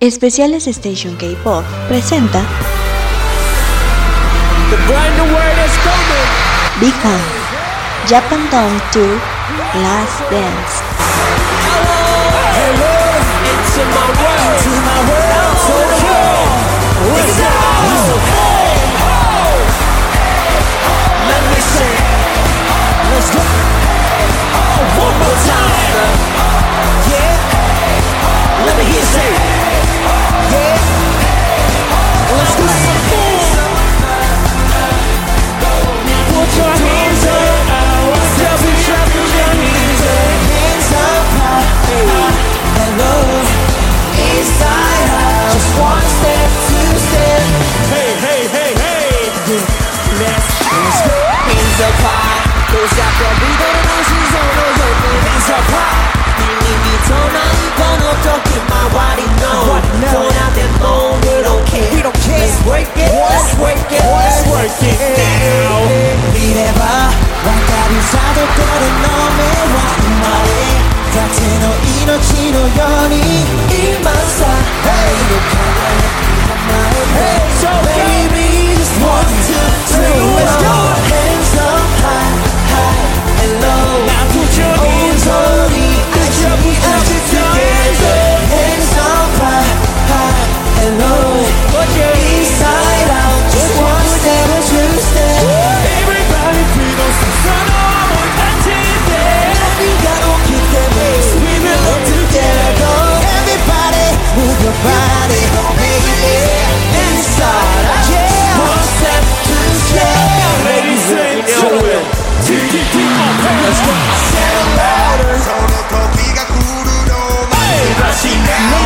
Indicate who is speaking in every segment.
Speaker 1: Especiales Station K-Pop presenta
Speaker 2: The brand new is coming.
Speaker 1: Become Japan Town Tour Last Dance
Speaker 2: Hello, into my world. Into my world. So cool. What's up? Hey, ho. Let me sing. Let's go. One more time. Hands up high. Those after we don't know she's on the open. Hands up high. 君にとないこの時回りの Point out that moan, we don't care We don't care Let's work it, let's work it, let's work it now 見ればわかるさどこでの目は生まれたての命のように今さ Hey の輝き構えて So baby just one, two, three Let's go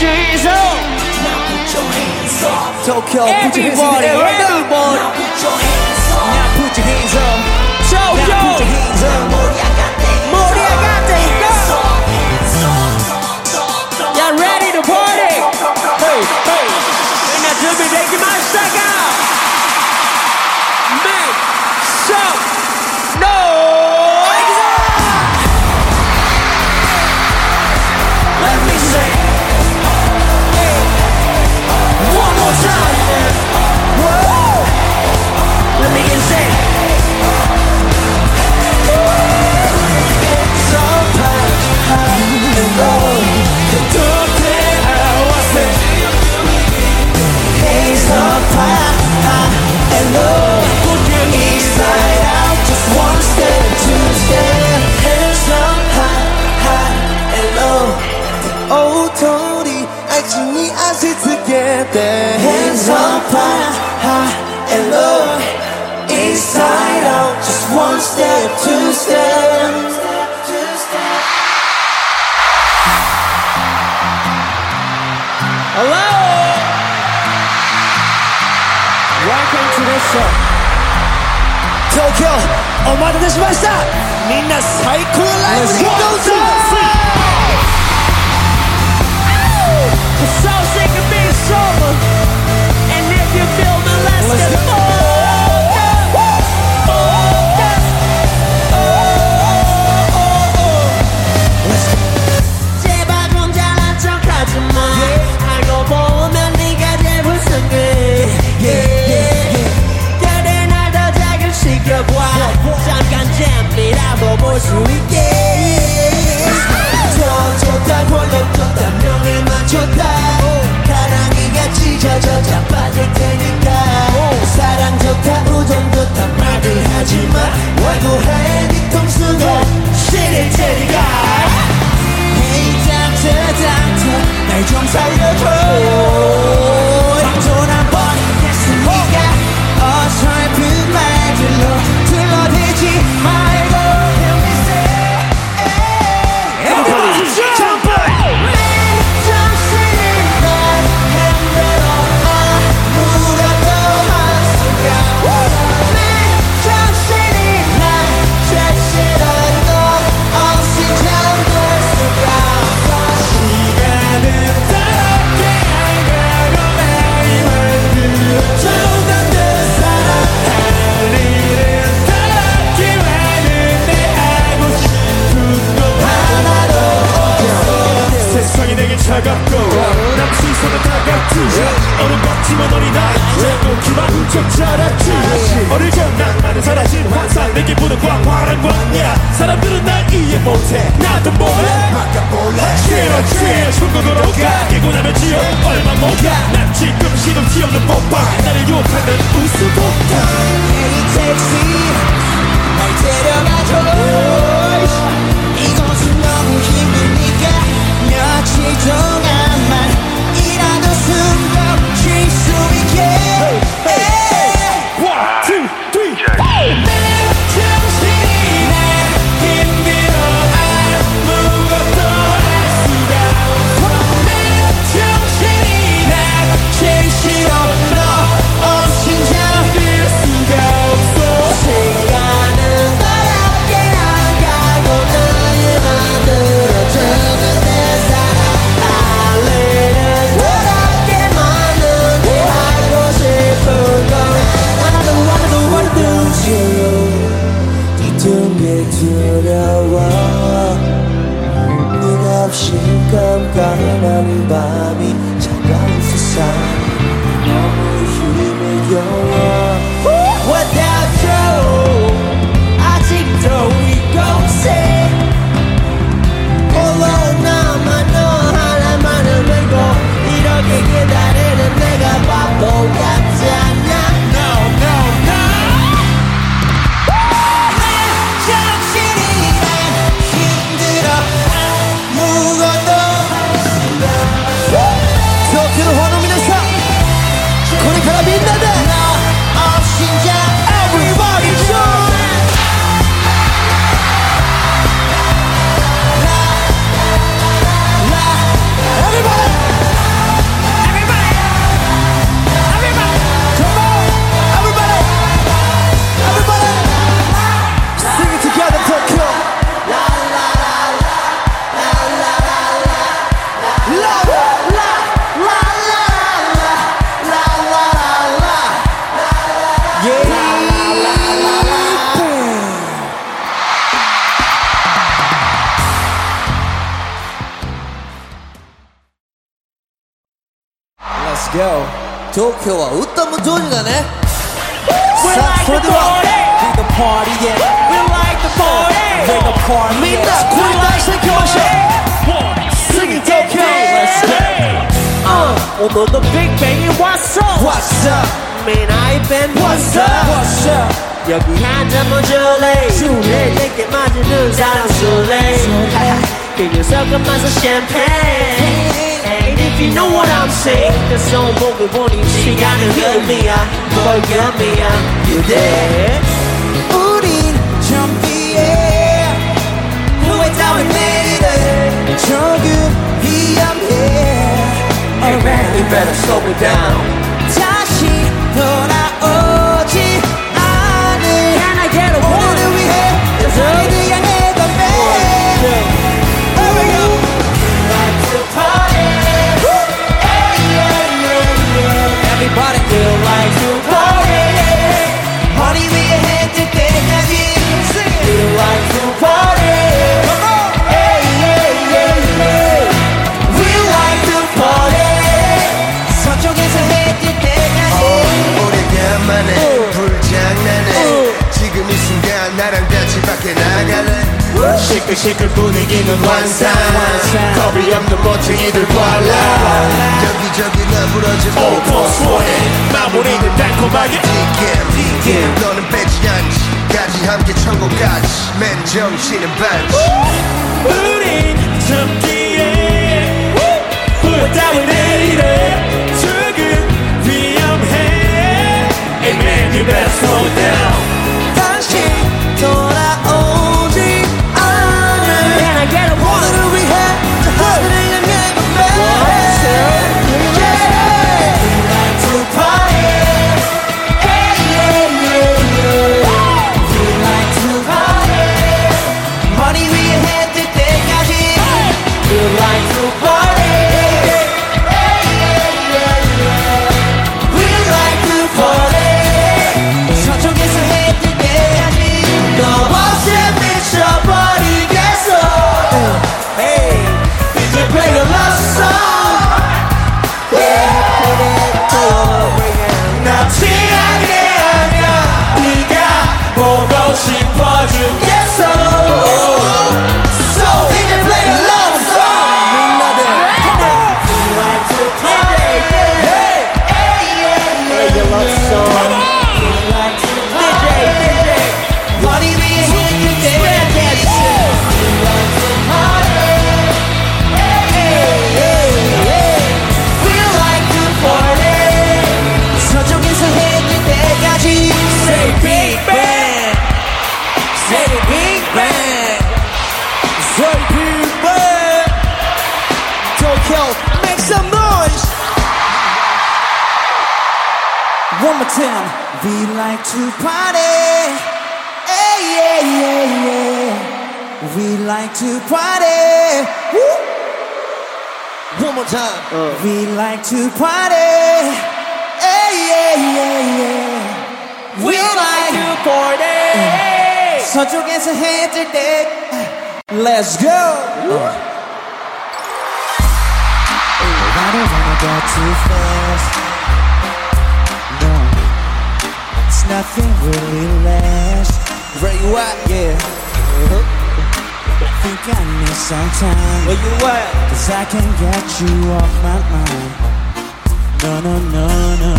Speaker 2: trees up. Now put your hands up. Tokyo, everybody, put your hands up. everybody. Now put your hands up. Now put your hands up. Tokyo. Now put your hands up. Moriagate, go. Y'all ready to party? Hey, hey. And now, Jimmy, take my second. actually I sit together. Hands up high, high and low. Inside out, just one step, two step. Hello! Welcome to the show. 東京お待たせしましたみんな最高のライブに行こうぜ 수 있게. 권력 좋다 명예 맞췄다. 가랑이가 찢어져 자빠질 테니까. 사랑 좋다 우정 좋다 말들 하지마. 월구해 뒤통수가 시릴 테니까 Hey doctor doctor 날좀 살려줘
Speaker 3: 남 시선은 다같지 어른 같지만 어린아이 자꾸 훔쳐 자랐지. 어릴 적 낭만은 사라진 환상. 내게 보는 광활한 광야. 사람들은 날 이해 못해. 나도 몰라. 바꿔볼래? 중국으로 가. 깨고 나면 지옥. 얼마 못가난 지금 시동치 없는 뽀빠 나를 유혹하는 우수복당
Speaker 4: 이 택시 날 데려가줘 最重要。loving 東京はウッタムジョージだねさあそれでは。Bring the party yeah.
Speaker 2: We like the party.
Speaker 4: Bring the party
Speaker 3: みんな声出していきましょう。Sing it
Speaker 2: Tokyo.
Speaker 3: Let's go.
Speaker 2: Uh 踊る Big Bang What's up?
Speaker 4: What's up?
Speaker 2: Man I've been What's up
Speaker 4: What's up?
Speaker 2: 여기 한잔만 줄래 술에 내게 맞은 눈사람 술래 그녀 섞은 맛은 샴페인 you know what I'm saying, 그 손목을 보니 시간은 흐름이야. 벌금이야. You there?
Speaker 4: 우린 준비해 후회 따윈 내일은 조금 위험해
Speaker 2: Hey man, you better slow it down.
Speaker 5: 시끌시끌 분위기는 환상 겁이 없는 멋쟁이들 관람 여기저기 나부러진
Speaker 3: one 마무리는 달콤하게.
Speaker 5: 디겜 디겜 너는 빼지 않지. 까지 함께 천국까지. 맨 정신은 반지.
Speaker 3: 우린 참기에 후회 따윈 내일에 조금 위험해. Amen you better slow it down
Speaker 2: to party.
Speaker 4: Hey, yeah, yeah, yeah. We like to party. Woo.
Speaker 6: One more time.
Speaker 4: We like to party. Hey, yeah, yeah, yeah. We like to party. 서쪽에서 해 뜰 때. Let's go. I don't wanna go too fast. Nothing really lasts.
Speaker 6: Where you at?
Speaker 4: Yeah. Think I need some time.
Speaker 2: Where you at?
Speaker 4: Cause I can't get you off my mind. No, no, no, no.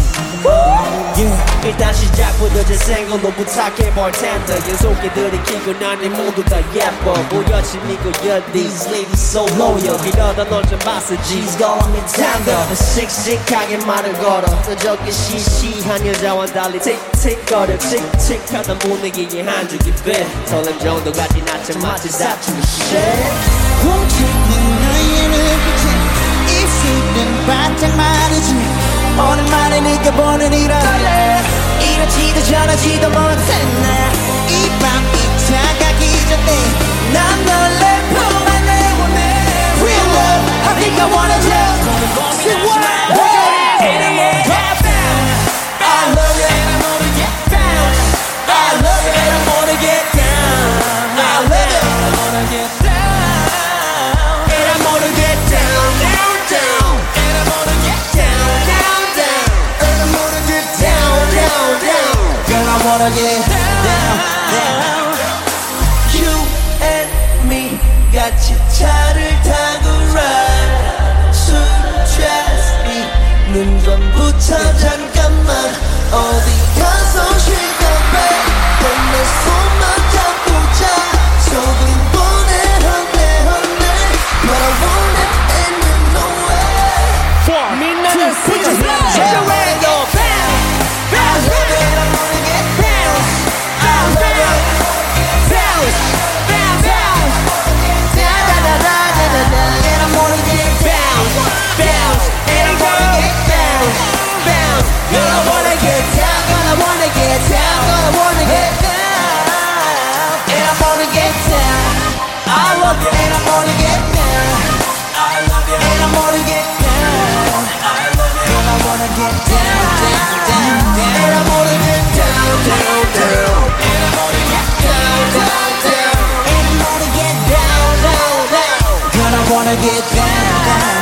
Speaker 4: Yeah.
Speaker 2: 일단 시작부터 제 생각로 부탁해 bartender 연속에 들이 키고 나니 모두 다 예뻐 보여지니고 you're these ladies so loyal. 이러다 널좀 봤어 G's me tender. 씩씩하게 말을 걸어. 너 저기 시시한 여자와 달리 틱틱거려. 칙칙하던 분위기에 한 줄기 빛 설렘 정도가 지나쳐 마치 사춘기 shit.
Speaker 4: 훔치는 너의 눈빛에 입술은 바짝 마르지 오랜만에 느껴보는 이런 이렇지도 저렇지도 못한 나이 밤이 차가기 전에 난 너를 품 안에 원해 Real love I think I wanna just say what get down, down. You and
Speaker 2: me got your time. Get down, down,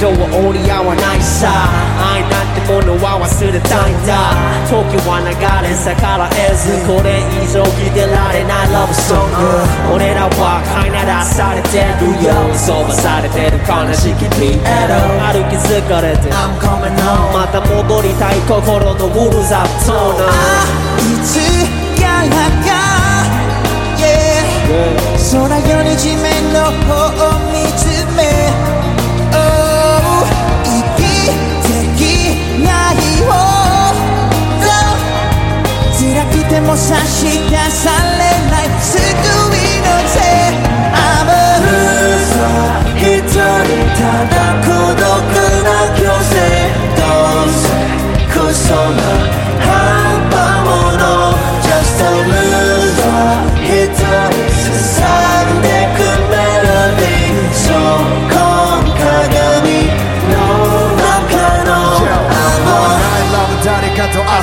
Speaker 5: 度は
Speaker 6: 折り合わな
Speaker 2: いさ。愛なんてものは忘れたいんだ。時は流れ逆らえず。これ以上聞いてられない。ラブソング俺らは飼いならされてる。よ遊ば
Speaker 3: されてる悲しき PL 歩
Speaker 2: き疲れて。I'm coming home また戻りたい心のウルザプトーナー。やが、yeah.
Speaker 6: 空より地面の方。mostraste que essa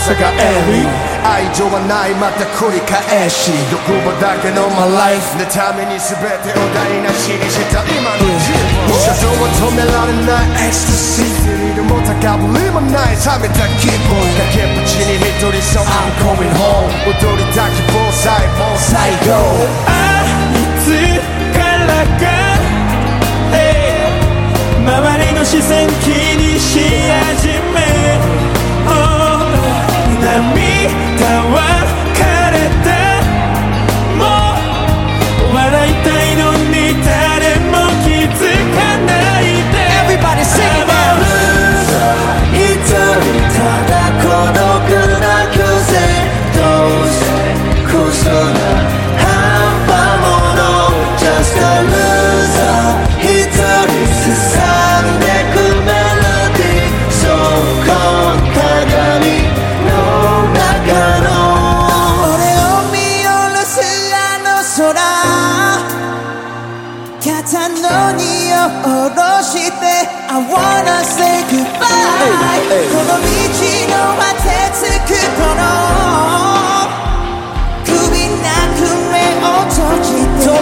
Speaker 7: 朝がエリ愛情はないまた繰り返し欲望だけの my life. のために全てを台無しにした今の自分車窓は止められない
Speaker 6: エクスタシースリルも高ぶりもない
Speaker 2: 冷めた気分がけっぷちに一人そう I'm coming home. 踊
Speaker 6: りたき防災防災 go. あいつからか、周りの視線気
Speaker 2: にし始め me down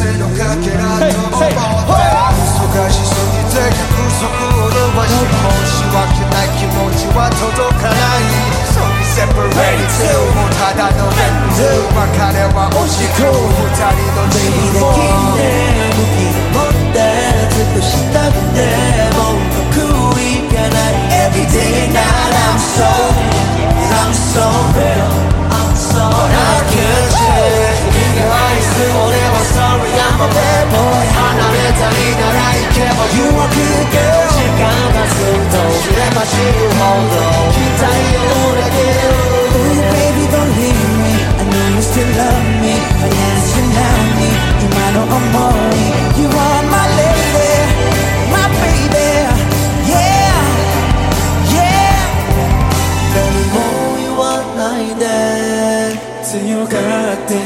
Speaker 2: se.
Speaker 3: 強がってい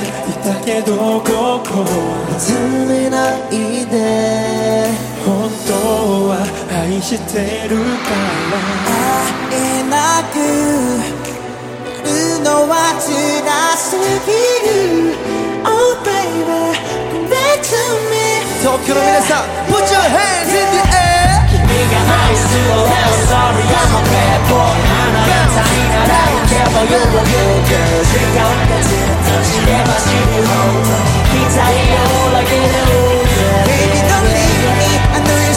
Speaker 3: たけどここ
Speaker 2: は外れないで
Speaker 3: 本当は愛してるから
Speaker 2: 東京の皆さん Put your hands in the air 君が愛する I'm sorry I'm a bad boy 花が足りないけど You will you girl 時間がずっと知れば知るほど期待が裏切る
Speaker 6: Baby don't leave me I know you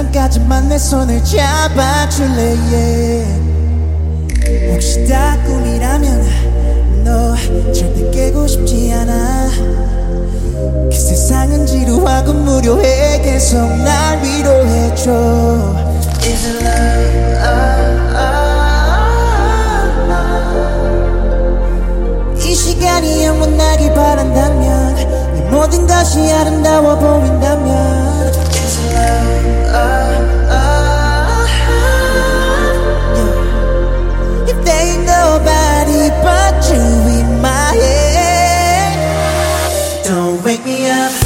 Speaker 4: 전까지만 내 손을 잡아줄래 yeah. 혹시 다 꿈이라면 너 절대 깨고 싶지 않아 그 세상은 지루하고 무료해 계속 날 위로해줘 Is it love? Oh, 이 시간이 영원하길 바란다면 내 모든 것이 아름다워 보인다면 nobody but you in my head. Don't wake me up.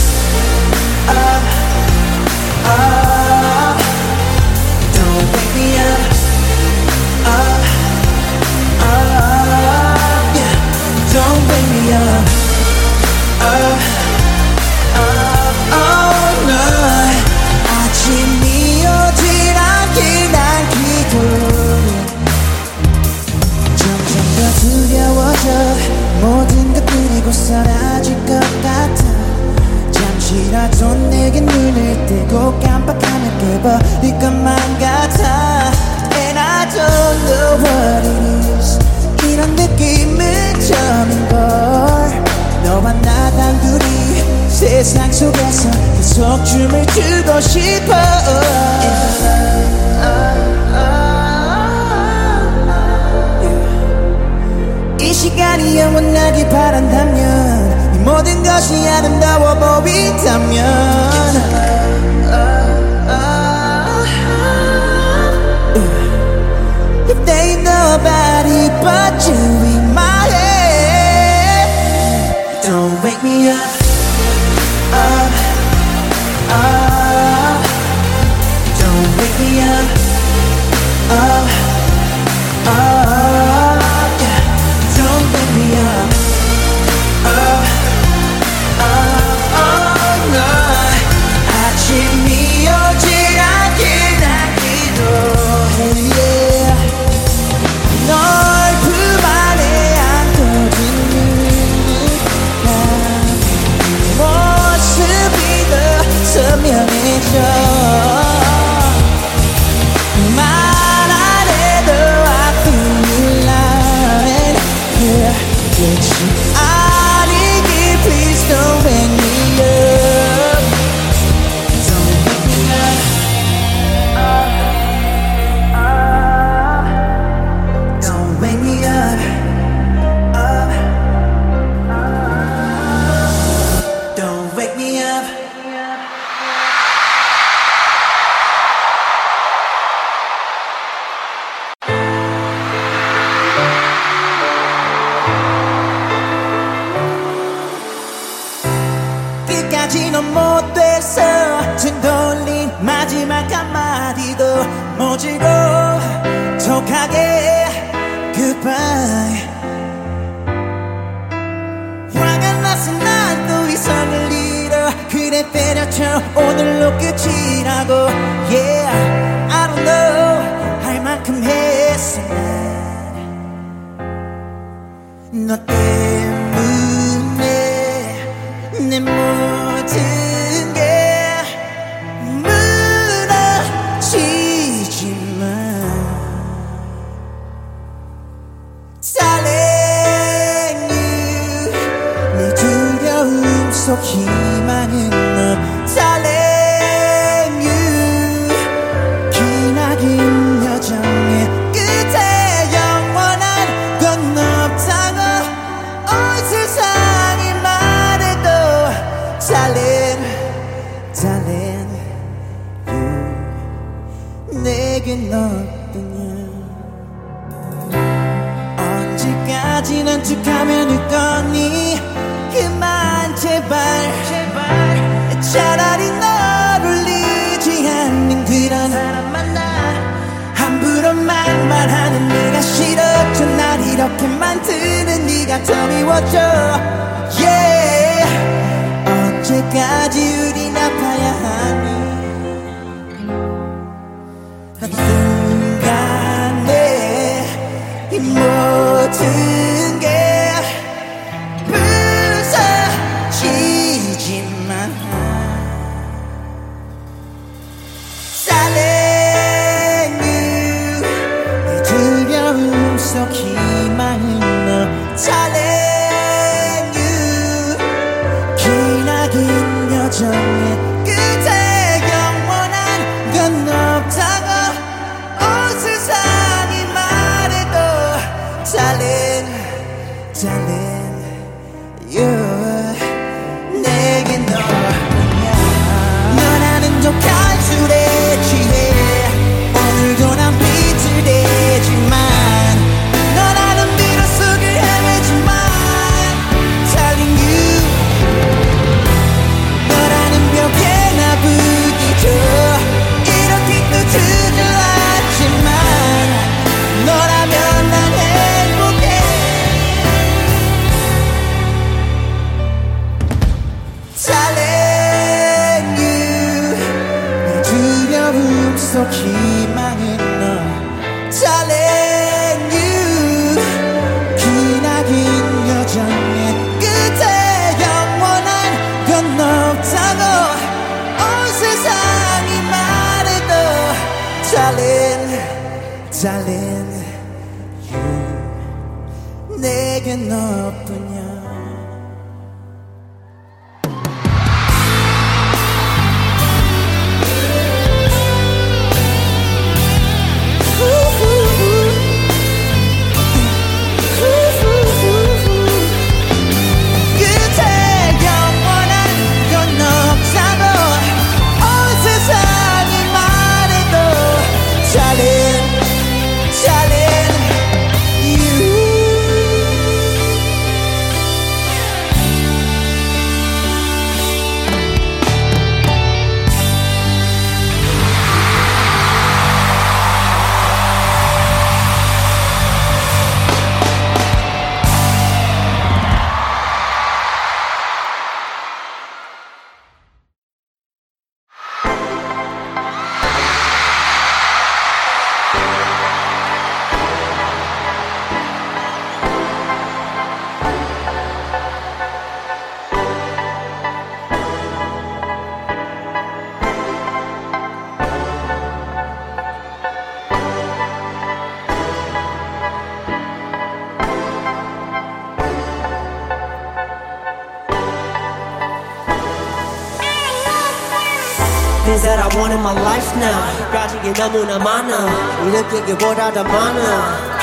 Speaker 2: 게 너무나 많아. 이렇게보다 더 많아.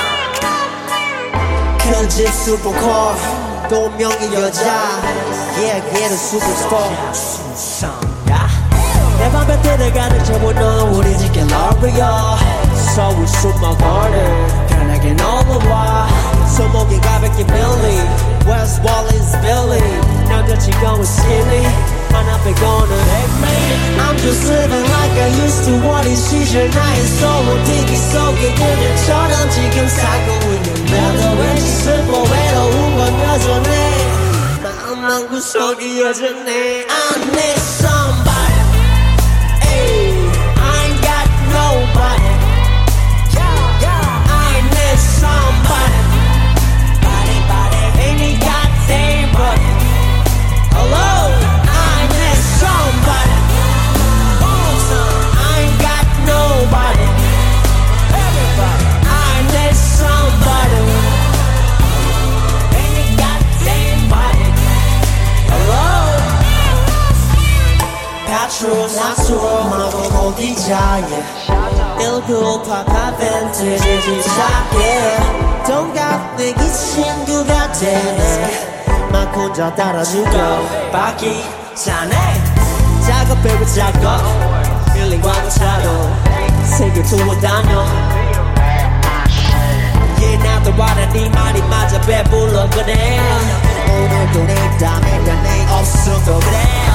Speaker 2: 큰집 슈퍼카 또 명의 여자. Yeah 걔는 슈퍼스타 내맘 뱉을 가득 채워 넌 우리 집게 러브야 서울 harder 편하게 넘어와. 손목에 가볍게 Billy West Wall is Billy. 남자친구는 silly I'm just living like I used to. What is she? So I'm so deep so good. In the I'm, chicken cycle with mellow she on it I'm not good so good name I'm so Petrol, natural, 마법 어디 자예. 1988 벤트 집착해. 동갑 내기 친구 같아. 막 혼자 따라주고 바퀴 자네 작업해고 작업 밀린 광고차로 세계 투어 다녀 Yeah 나도 알아 네 말이 맞아 배불러 그래 오늘도 내 다음에 내 없어도 그래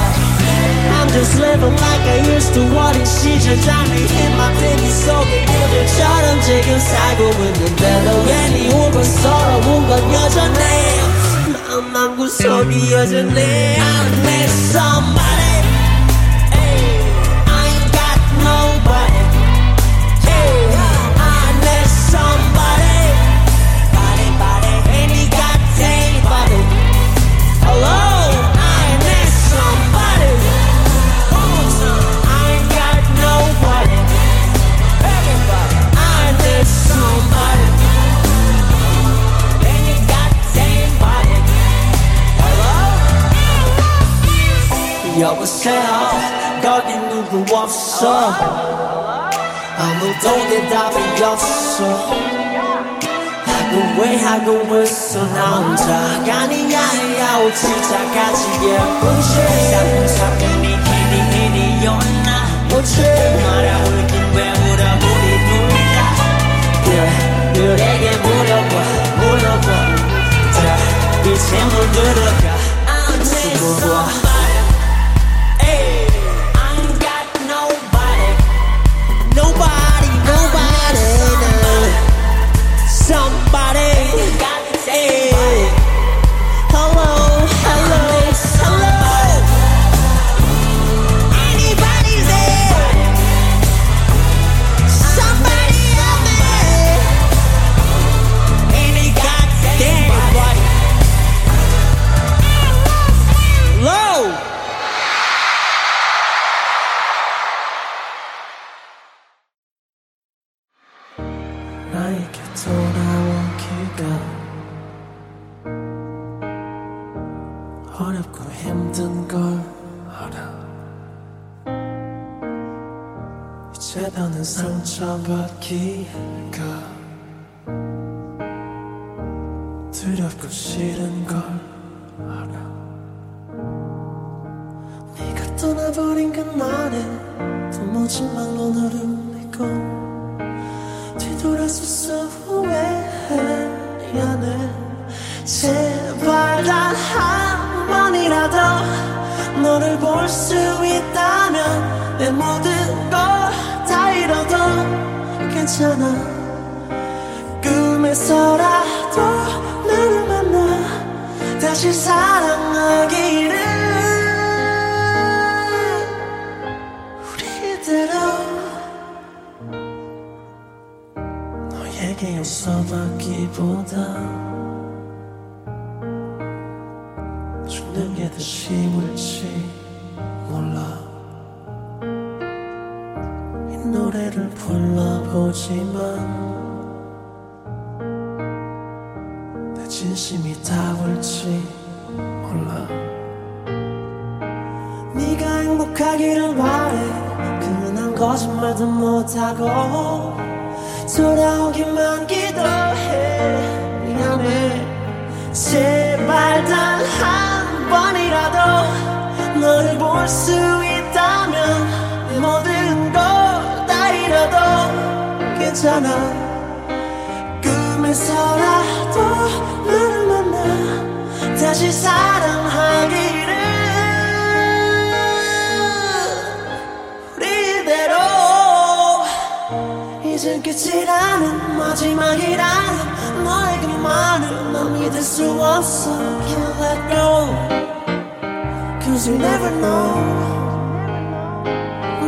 Speaker 2: I'm just living like I used to 어린 시절 잠이 막 대기 속에 그들처럼 지금 살고 있는데도 괜히 울고 서러운 건 여전해. 마음만 구석이 여전해 I need somebody 여보세요? 거기 누구 없어? 아무도 대답이 없어. 하고 왜 하고 있어? 나 혼자 아니야 오 진짜까지 예쁜 쉐사사분이 이니 이니였나? 오지? 말야 울긴 왜 울어 우리 둘다. 그에게 물어봐 물어봐. 자 이제 문 들어가? 물어봐
Speaker 6: 괜찮아. 꿈에서라도 너를 만나 다시 사랑하기를 우리대로. 이젠 끝이라는 마지막이라는 너의 그 말을 난 믿을 수 없어. Can't let go. Cause you never know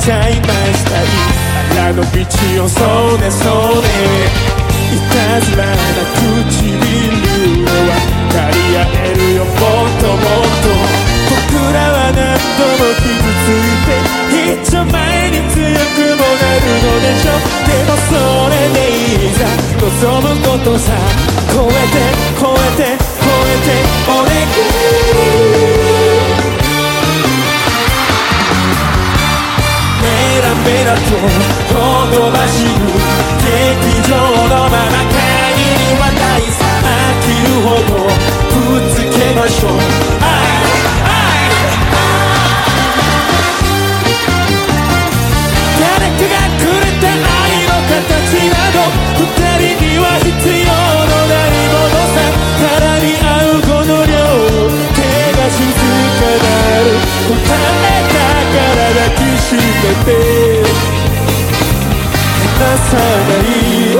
Speaker 3: ちゃいましたいあの道をそうねそうねいたずらな唇を渡り合えるよもっともっと僕らは何度も傷ついて一丁前に強くもなるのでしょでもそれでいい望むことさだとほとばしる劇場のまま限りはないさ飽きるほどぶつけましょう。あいあいあい誰かがくれた愛の形など二人には必要のないものさ。絡み合うこの量手が静かなる。答えだから抱きしめて♪離さない。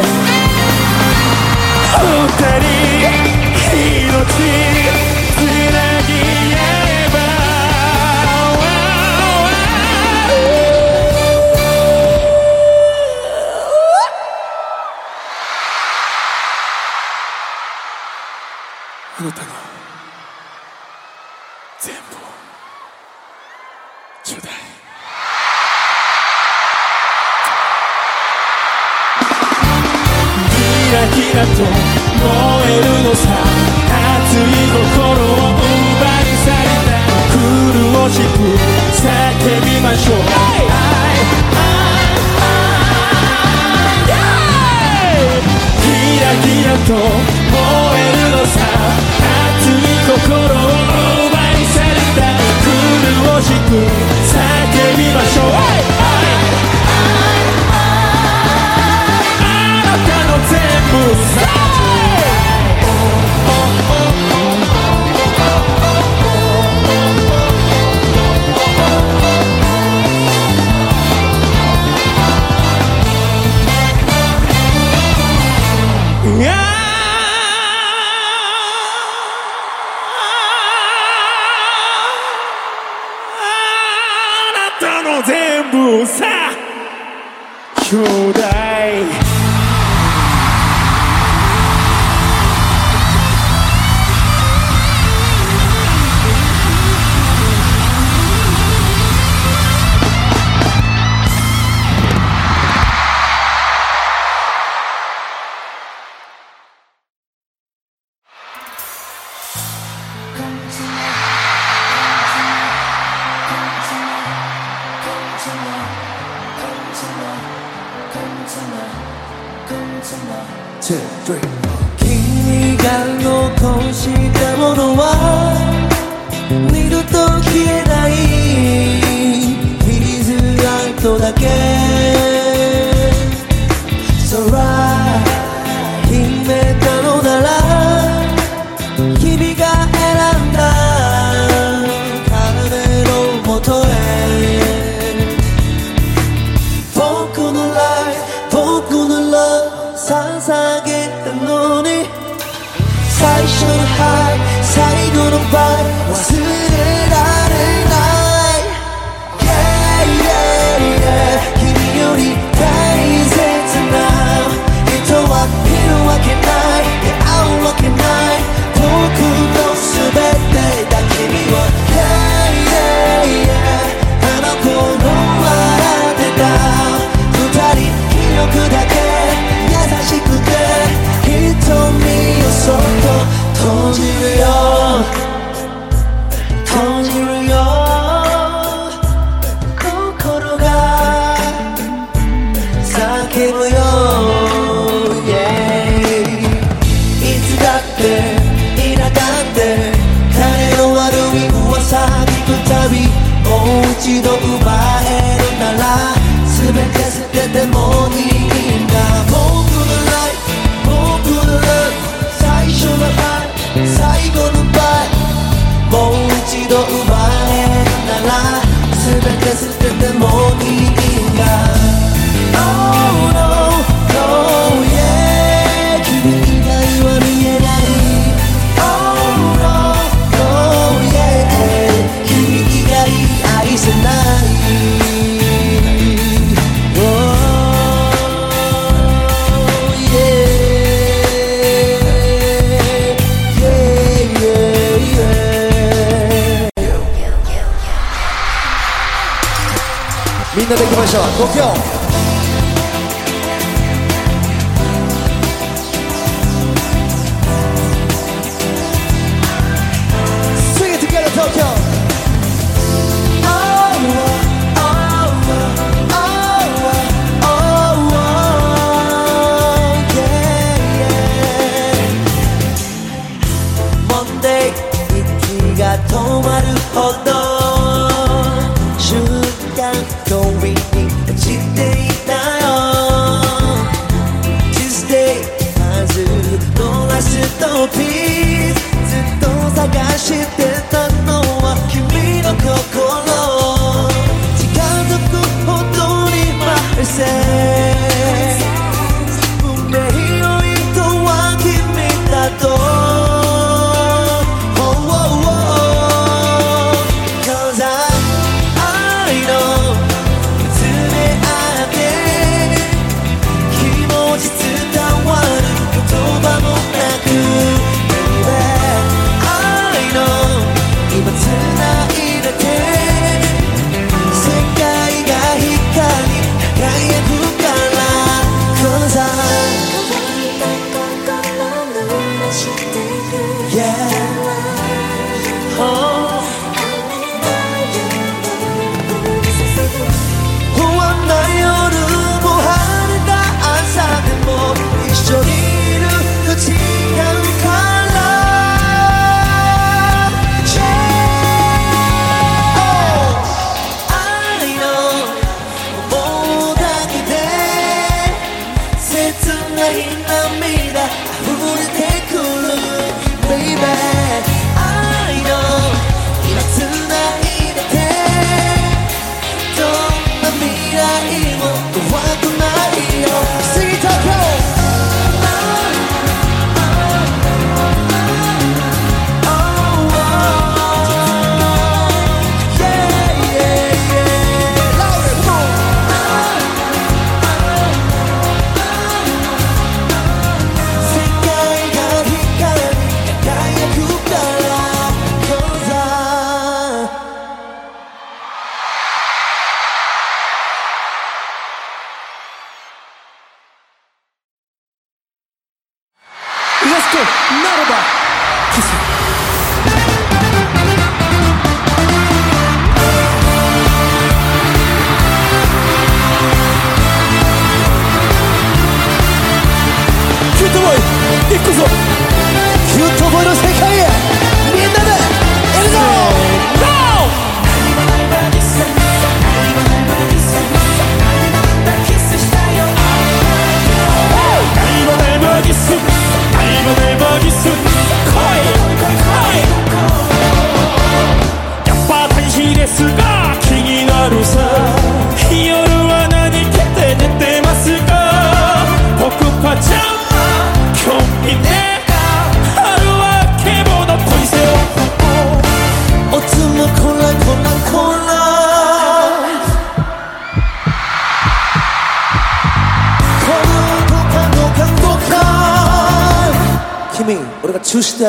Speaker 3: 本当命。燃えるのさ熱い心を奪い去りたい。苦しく叫びましょう、キラキラと燃えるのさ熱い心を奪い去りたい。
Speaker 2: 苦しく
Speaker 3: Moves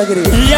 Speaker 3: i don't get it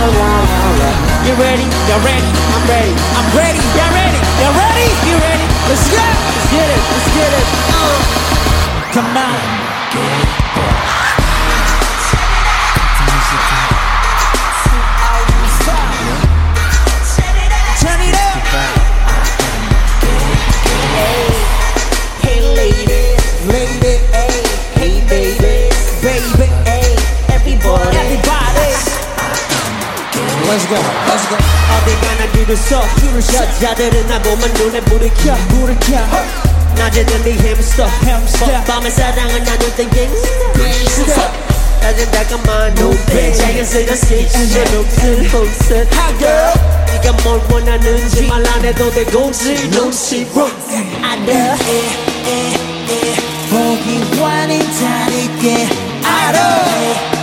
Speaker 8: la la la la.
Speaker 2: You ready? Y'all ready? I'm ready. I'm ready. Y'all ready? Y'all ready? You ready? Let's go. Let's get it. Let's get it. Uh. Come on. Get it. Let's go, let's go. 어디 가나 줄을 서, 줄을 서. 여자들은 나보면 눈에 불을 켜, 불을 켜. 낮에는 네 햄스터, 햄스터. 밤에 사랑을 나눌 땐 갱스터. 낮엔 달콤한 눈빛, 작은 스가시, 눈빛, 홈스. Hot girl. 네가 뭘 원하는지 말 안 해도 되고지 눈치 알아
Speaker 4: 보기와는 다르게 알아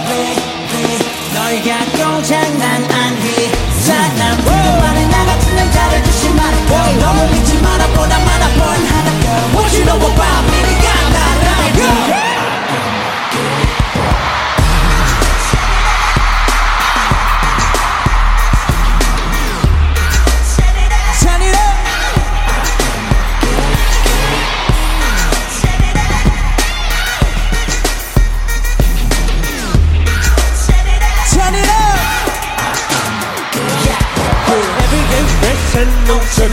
Speaker 4: 널 갖고 장난 안해 사람들은 말해 나 같은 남자를 조심하라 boy 너무 믿지 마라 보다 많아 뻔 하나 What you know about me 네가 나라 girl
Speaker 2: and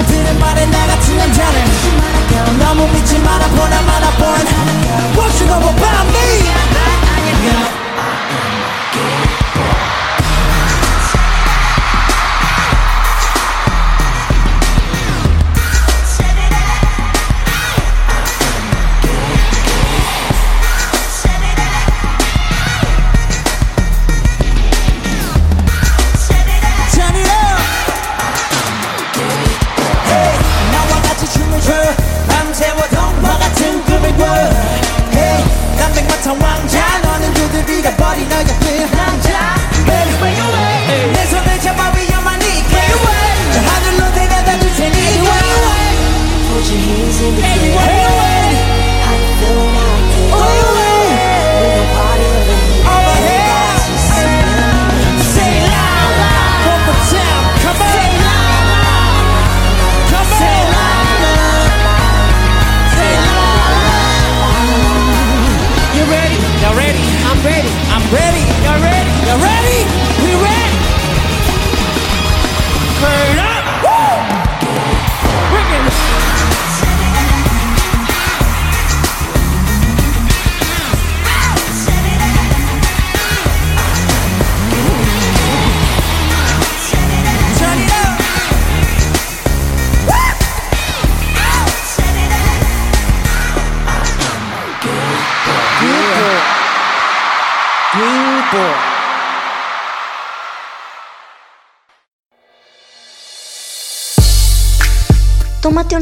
Speaker 4: 들은 말해 나 같은 남자는 너무 믿지 마라 보나 마라 뻔 What you know about me Turn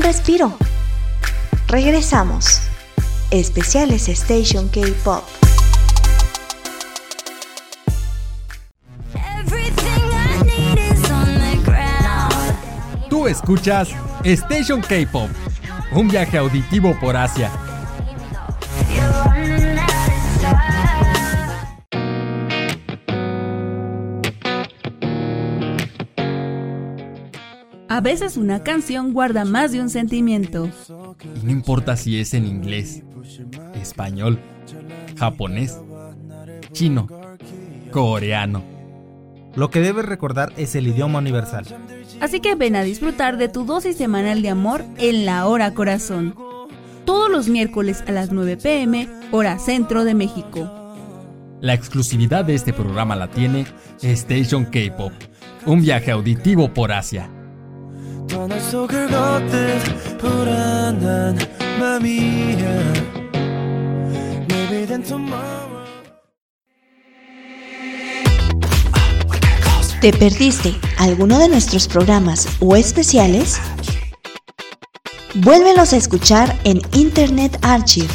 Speaker 1: respiro. Regresamos. Especiales Station K-Pop.
Speaker 9: Tú escuchas Station K-Pop, un viaje auditivo por Asia.
Speaker 10: A
Speaker 11: veces una canción guarda más de un sentimiento.
Speaker 9: Y no importa si es en inglés, español, japonés, chino, coreano.
Speaker 12: Lo que debes recordar es el idioma universal.
Speaker 11: Así que ven a disfrutar de tu dosis semanal de amor en la hora corazón. Todos los miércoles a las 9 pm, hora centro de México.
Speaker 9: La exclusividad de este programa la tiene Station K-Pop, un viaje auditivo por Asia.
Speaker 6: 떠날 속을 걷듯 불안한 맘이야 Maybe then tomorrow
Speaker 1: ¿Te perdiste alguno de nuestros programas o especiales? Vuélvelos a escuchar en Internet Archive.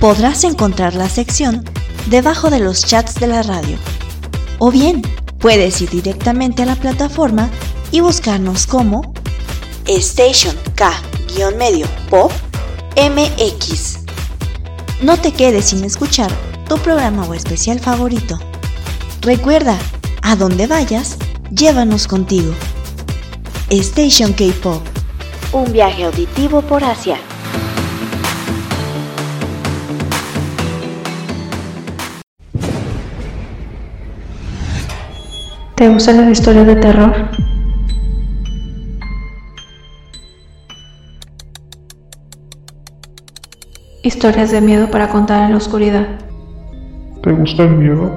Speaker 1: Podrás encontrar la sección debajo de los chats de la radio. O bien, puedes ir directamente a la plataforma y buscarnos como Station K-medio Pop MX. No te quedes sin escuchar tu programa o especial favorito. Recuerda, a donde vayas, llévanos contigo. Station K-Pop. Un viaje auditivo por Asia.
Speaker 13: ¿Te gustan las historias de terror? Historias de miedo para contar en la oscuridad.
Speaker 14: ¿Te gusta el miedo?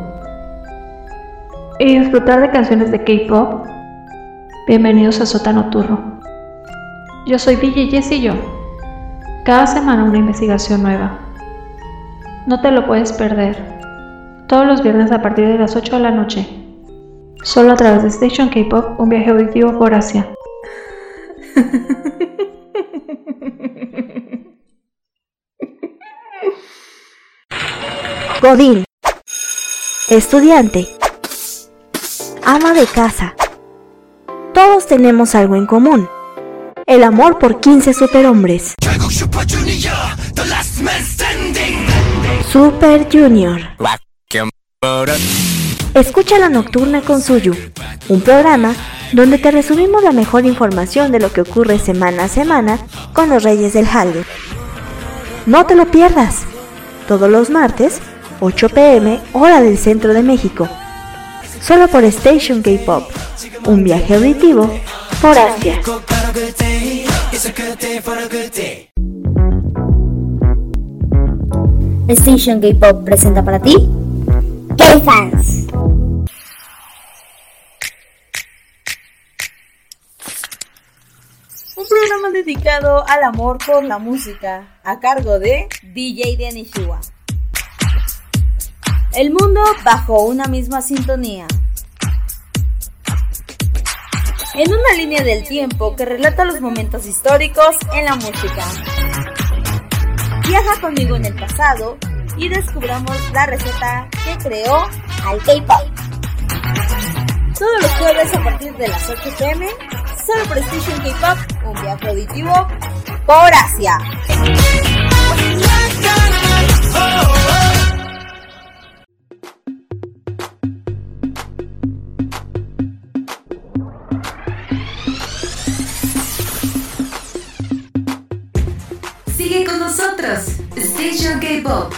Speaker 13: Y disfrutar de canciones de K-pop. Bienvenidos a Sótano Turro. Yo soy DJ Jessillo. Cada semana una investigación nueva. No te lo puedes perder. Todos los viernes a partir de las 8 de la noche. Solo a través de Station K-Pop, un viaje auditivo por Asia.
Speaker 1: Godín. Estudiante. Ama de casa. Todos tenemos algo en común. El amor por 15 superhombres. Super Junior. Escucha la nocturna con Suyu, un programa donde te resumimos la mejor información de lo que ocurre semana a semana con los Reyes del Hallyu. No te lo pierdas. Todos los martes, 8 pm, hora del centro de México. Solo por Station K-Pop. Un viaje auditivo por Asia.
Speaker 15: Station K-Pop presenta para ti K-Fans.
Speaker 11: Un programa dedicado al amor por la música, a cargo de DJ Denishiwa. El mundo bajo una misma sintonía. En una línea del tiempo que relata los momentos históricos en la música. Viaja conmigo en el pasado y descubramos la receta que creó al K-pop. Todos los jueves a partir de las 8 pm, solo por Station K-pop, un viaje auditivo por Asia.
Speaker 2: Con nosotros, Station K-Pop.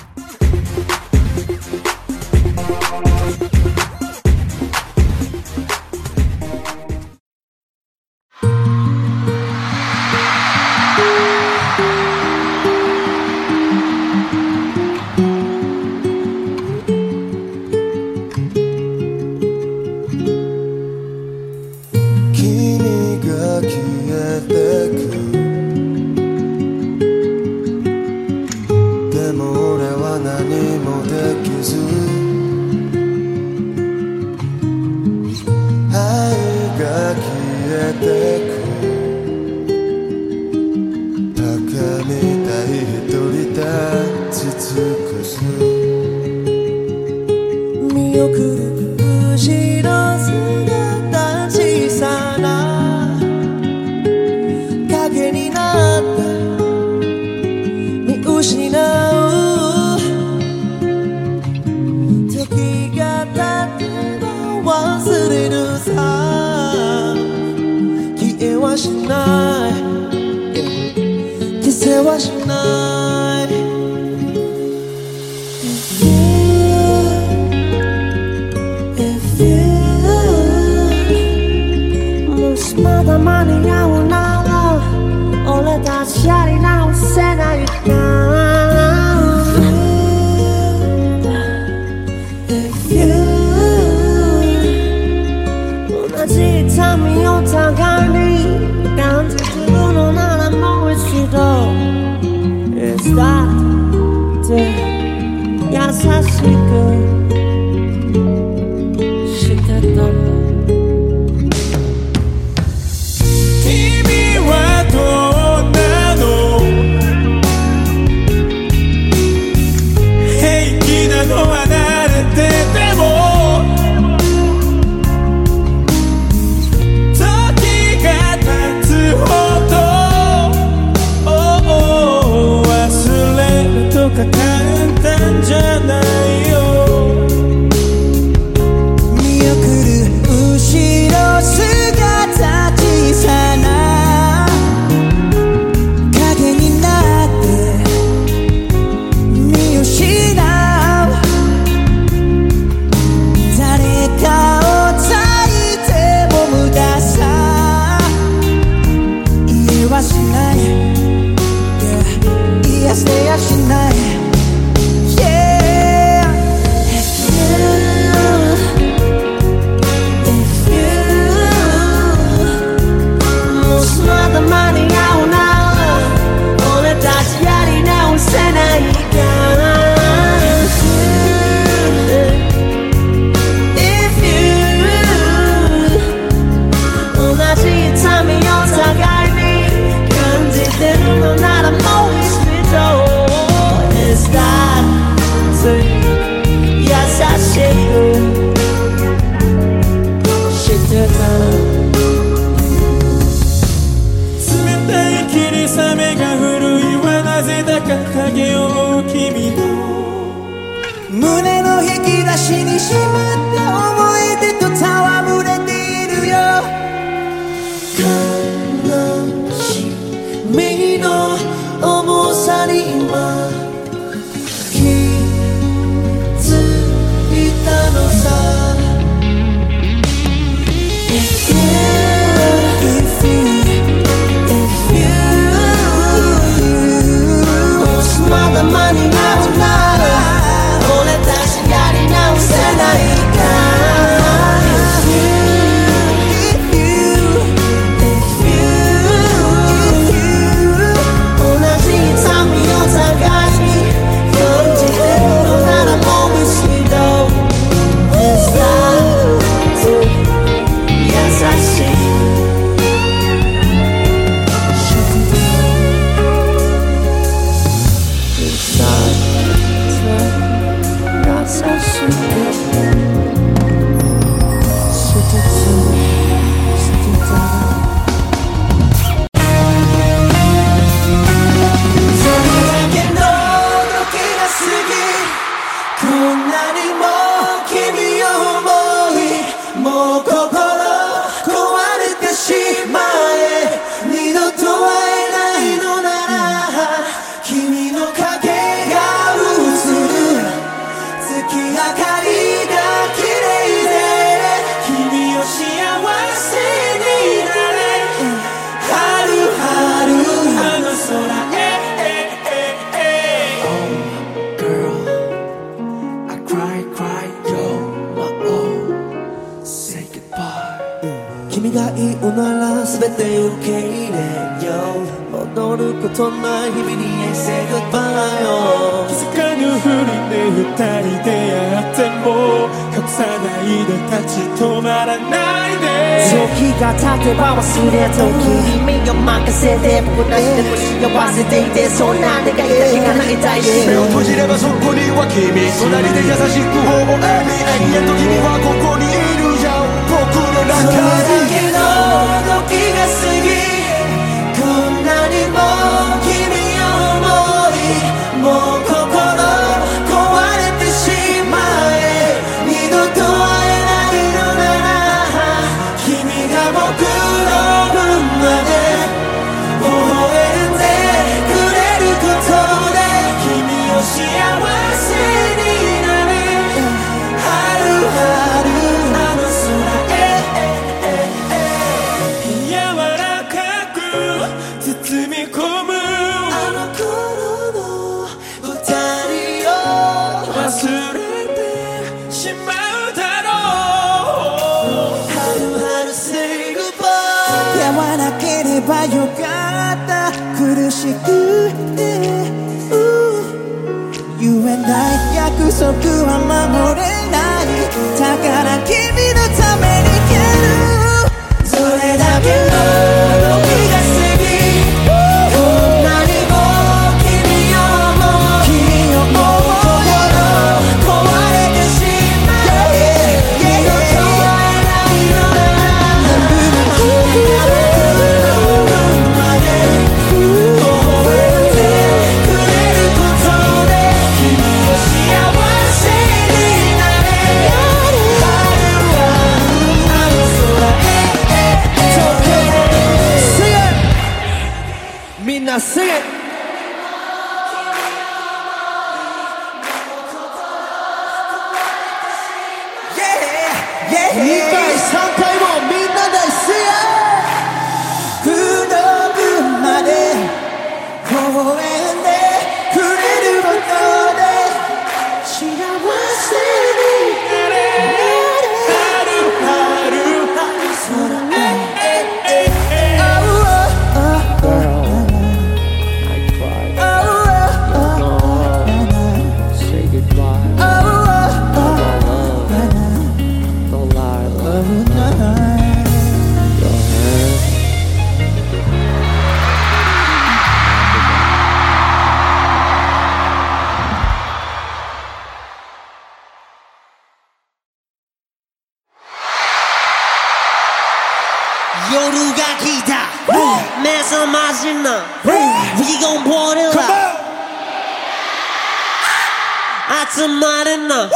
Speaker 4: 같은 말은 나?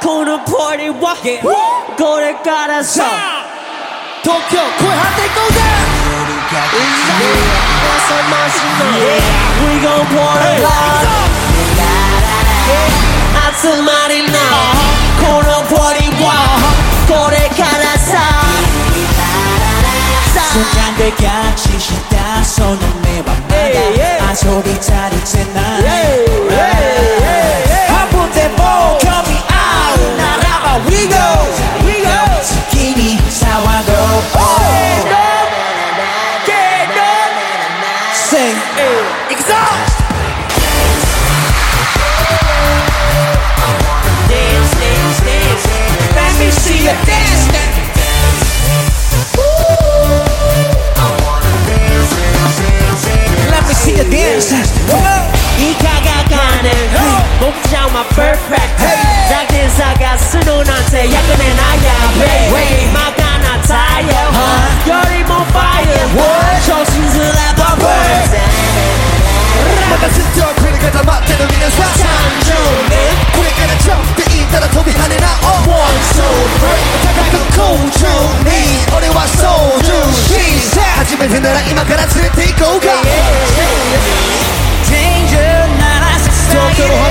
Speaker 4: 코는 펄이와 고래
Speaker 2: 깔아서 도쿄 코한테
Speaker 4: 고대 인사에서 맛있는 We gon'
Speaker 2: pour it out 같은 말이 나? 코는 펄이와 고래 깔아서.
Speaker 4: 순간들 같이 씻다. 손은 내 맘마다 아소리 차리채 나를 We go, we go. Kimi sawa go. Oh. Get up, Sing.
Speaker 2: Exhaust. Dance, dance, dance. Let me see you dance.
Speaker 4: Let me see you dance.
Speaker 2: 목장마 perfect 작대사가 스눈한테 야근해 나야 baby 마가 나 타요 열이 못 fire 정신을 해봐
Speaker 6: 마다 스쳐 그리가 맞대는 위는
Speaker 2: 창조는
Speaker 6: 우리가는 적대 이따라 소비하는 나 원소리 다가가 고주니 어려와 소주 시작 하지만 흔들어 이만가라 스티고 가
Speaker 4: Danger 나 차게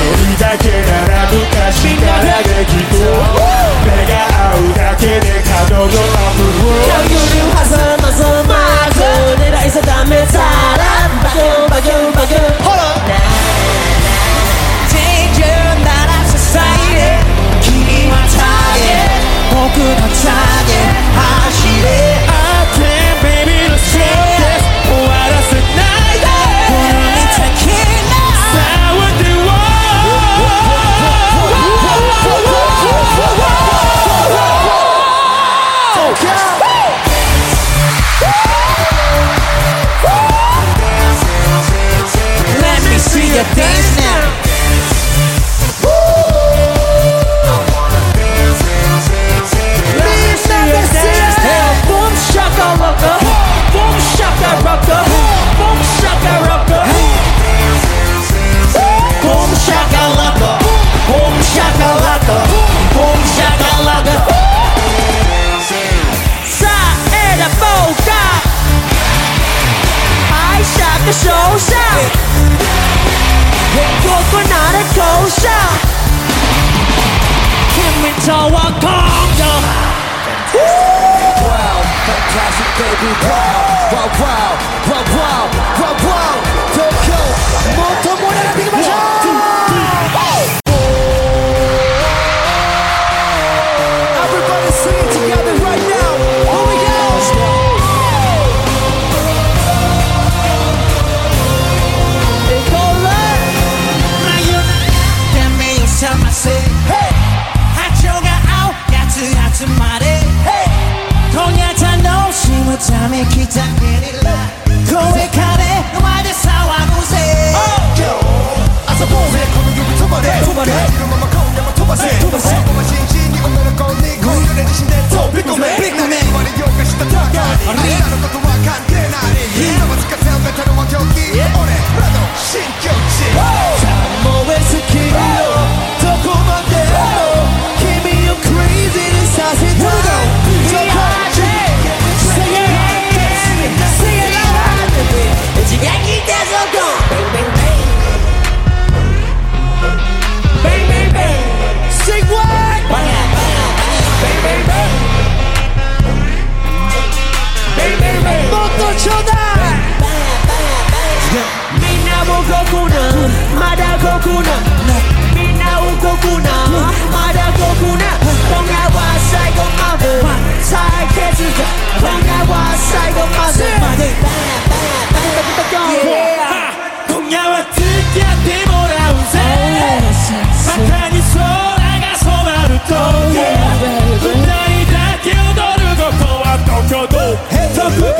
Speaker 2: 人だけなら昔からできっと目が合うだけで角のアップを恐竜挟まずまず狙い定めたらバキュンバキュンバキュンほら君はターゲット僕の be proud, wow, wow, wow, wow. ピコメピコメ何割用化したばかりあれな
Speaker 7: のことは関係ない今は使っておべたのは狂気
Speaker 2: 俺らの心境 kokuna Minau kokuna Mada kokuna Konga wa saigo mabu Tai ketsu da Konga wa saigo mabu Made bana bana bana bana bana Yeah 今夜は付き合ってもらうぜまたに空が染まると二人だけ踊ることは東京ドーム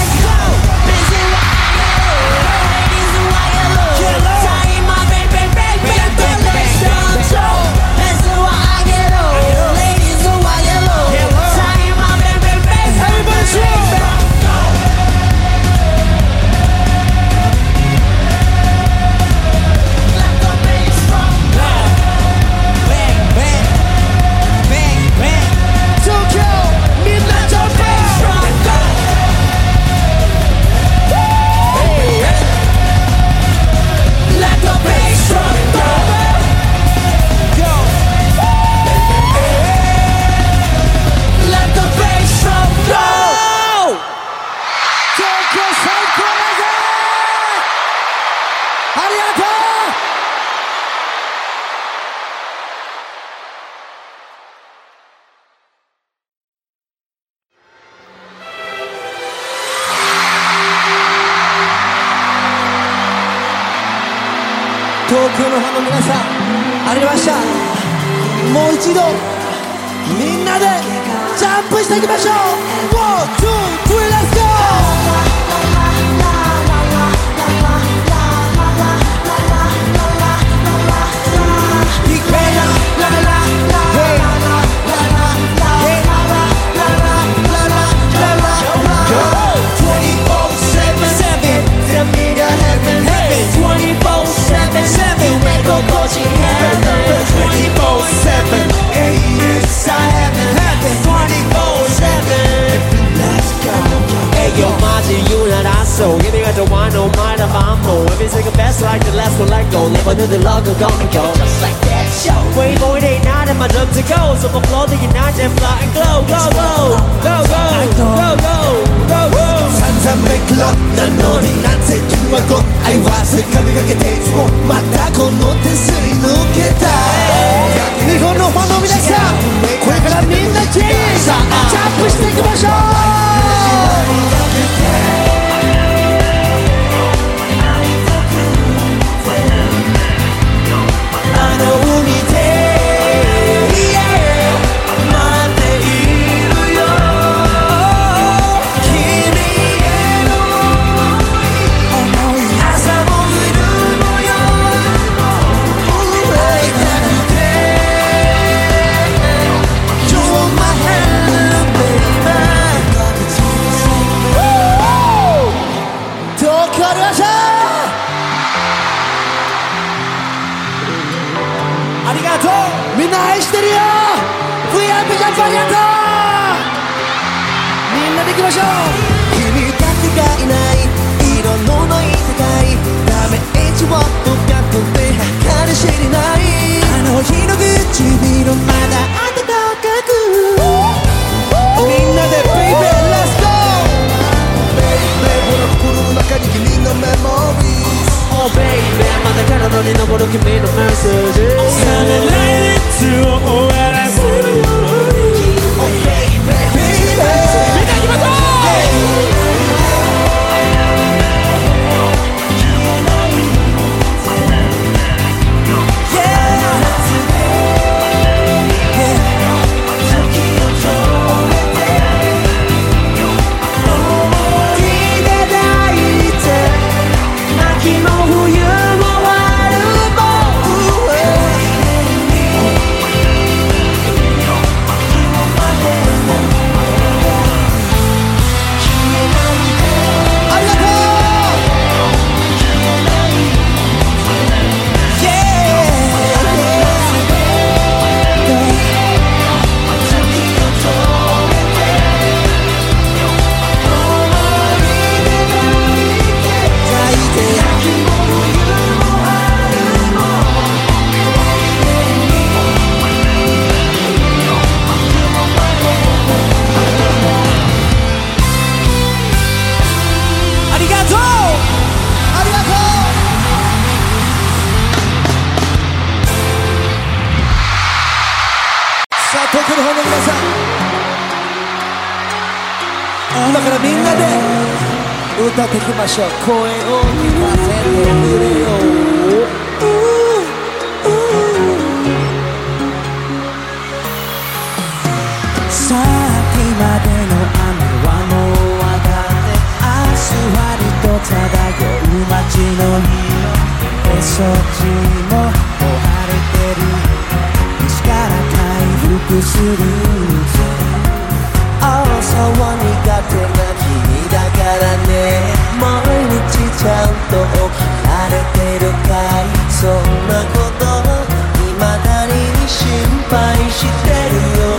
Speaker 2: か
Speaker 6: らみんなで歌っていきましょう。声を聞かせてくれよ
Speaker 4: さっきまでの雨はもう。上がってアスファル漂う。街の色えそっちももれてる西から回復するぱり
Speaker 2: して
Speaker 4: るよ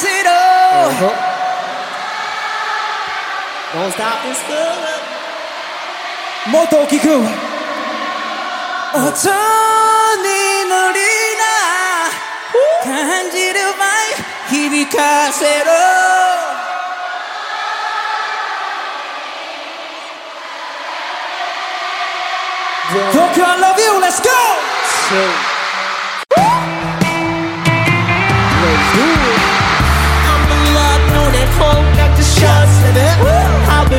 Speaker 4: Uh-huh. Don't
Speaker 16: stop this
Speaker 2: good.
Speaker 6: もっと大きく音に乗りな感じる前響かせろ東京 I love you. Let's go.
Speaker 2: Let's do it.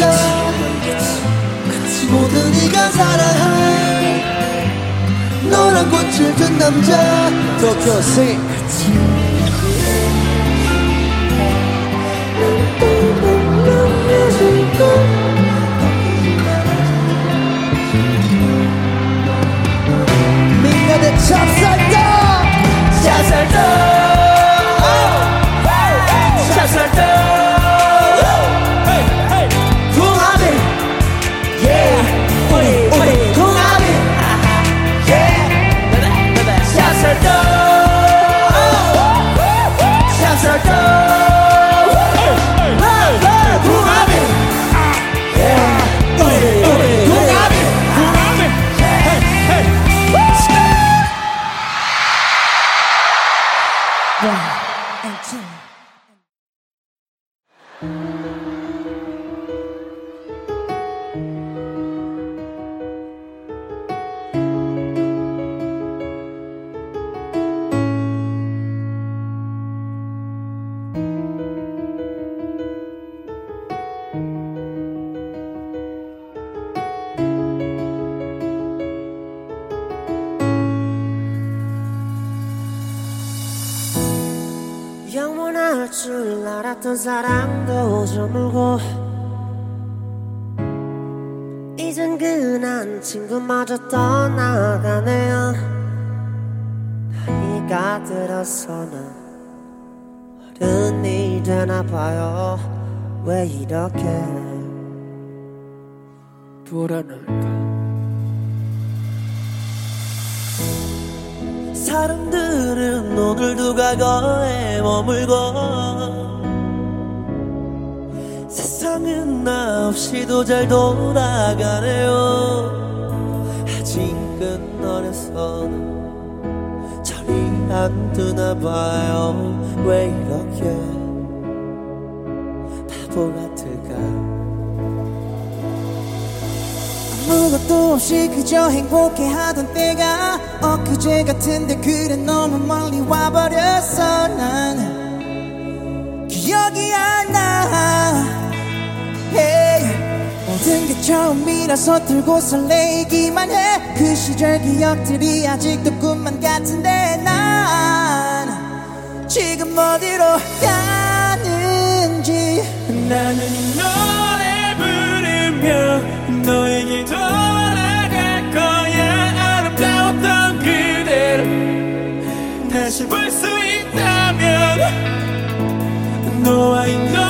Speaker 2: 네가
Speaker 6: 모든 네가 사랑할 너란 꽃을 든 남자. 도쿄 생 민간의 찹쌀떡!
Speaker 2: 찹쌀떡! 마저 떠나가네요. 나이가 들어서는 어른이 되나봐요. 왜 이렇게 불안할까? 사람들은 오늘도 과거에 머물고 세상은 나 없이도 잘 돌아가네요 아직은 어려서는 저리 안 두나 봐요. 왜 이렇게 바보 같을까?
Speaker 4: 아무것도 없이 그저 행복해하던 때가 엊그제 같은데 그래 너무 멀리 와버렸어. 난 기억이 안나. Hey. 모든 게 처음이라서 들고 설레기만 해. 그 시절 기억들이 아직도 꿈만 같은데 난 지금 어디로 가는지.
Speaker 3: 나는 이 노래 부르며 너에게 돌아갈 거야. 아름다웠던 그대를 다시 볼 수 있다면 너와 들으며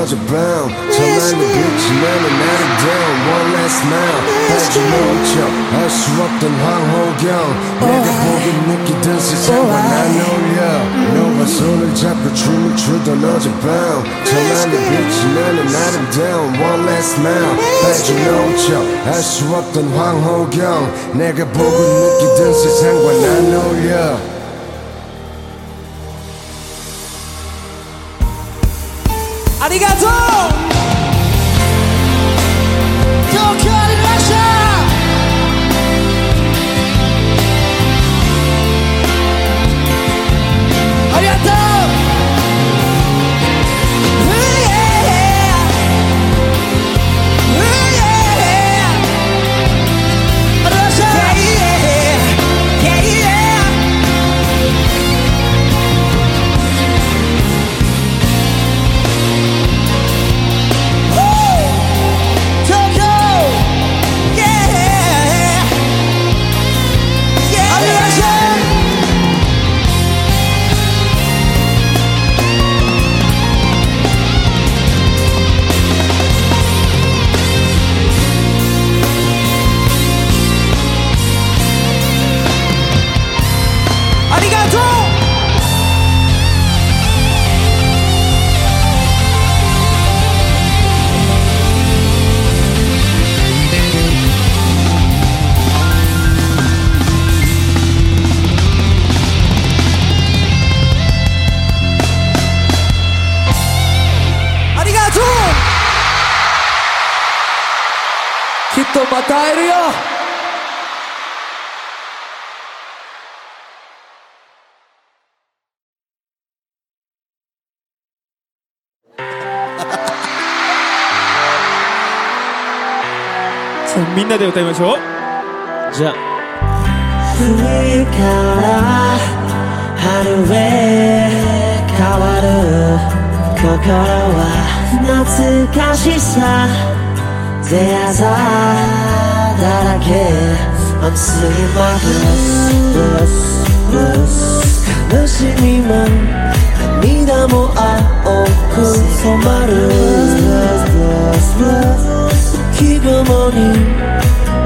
Speaker 3: Sandra Brown. Tonight the bitch, man, and out of
Speaker 4: down. One last
Speaker 2: smile. Patrick Mocho. Hush up and hung ho young.
Speaker 4: Nigga boogie, Nicky Dance is when I know ya. No, my soul is up, but true, true, the Sandra Brown. Tonight the bitch, man, and out of down. One last
Speaker 7: smile.
Speaker 4: Patrick Mocho. Hush up and
Speaker 6: hung ho young. Nigga boogie, Nicky Dance is when
Speaker 3: I know ya. なで歌いましょう。じゃあ。
Speaker 2: 冬から春へ変わる心は懐かしさ。であざだらけ。I'm singing my blues, blues, blues 悲しみも涙も青く染まる。blues 気雲に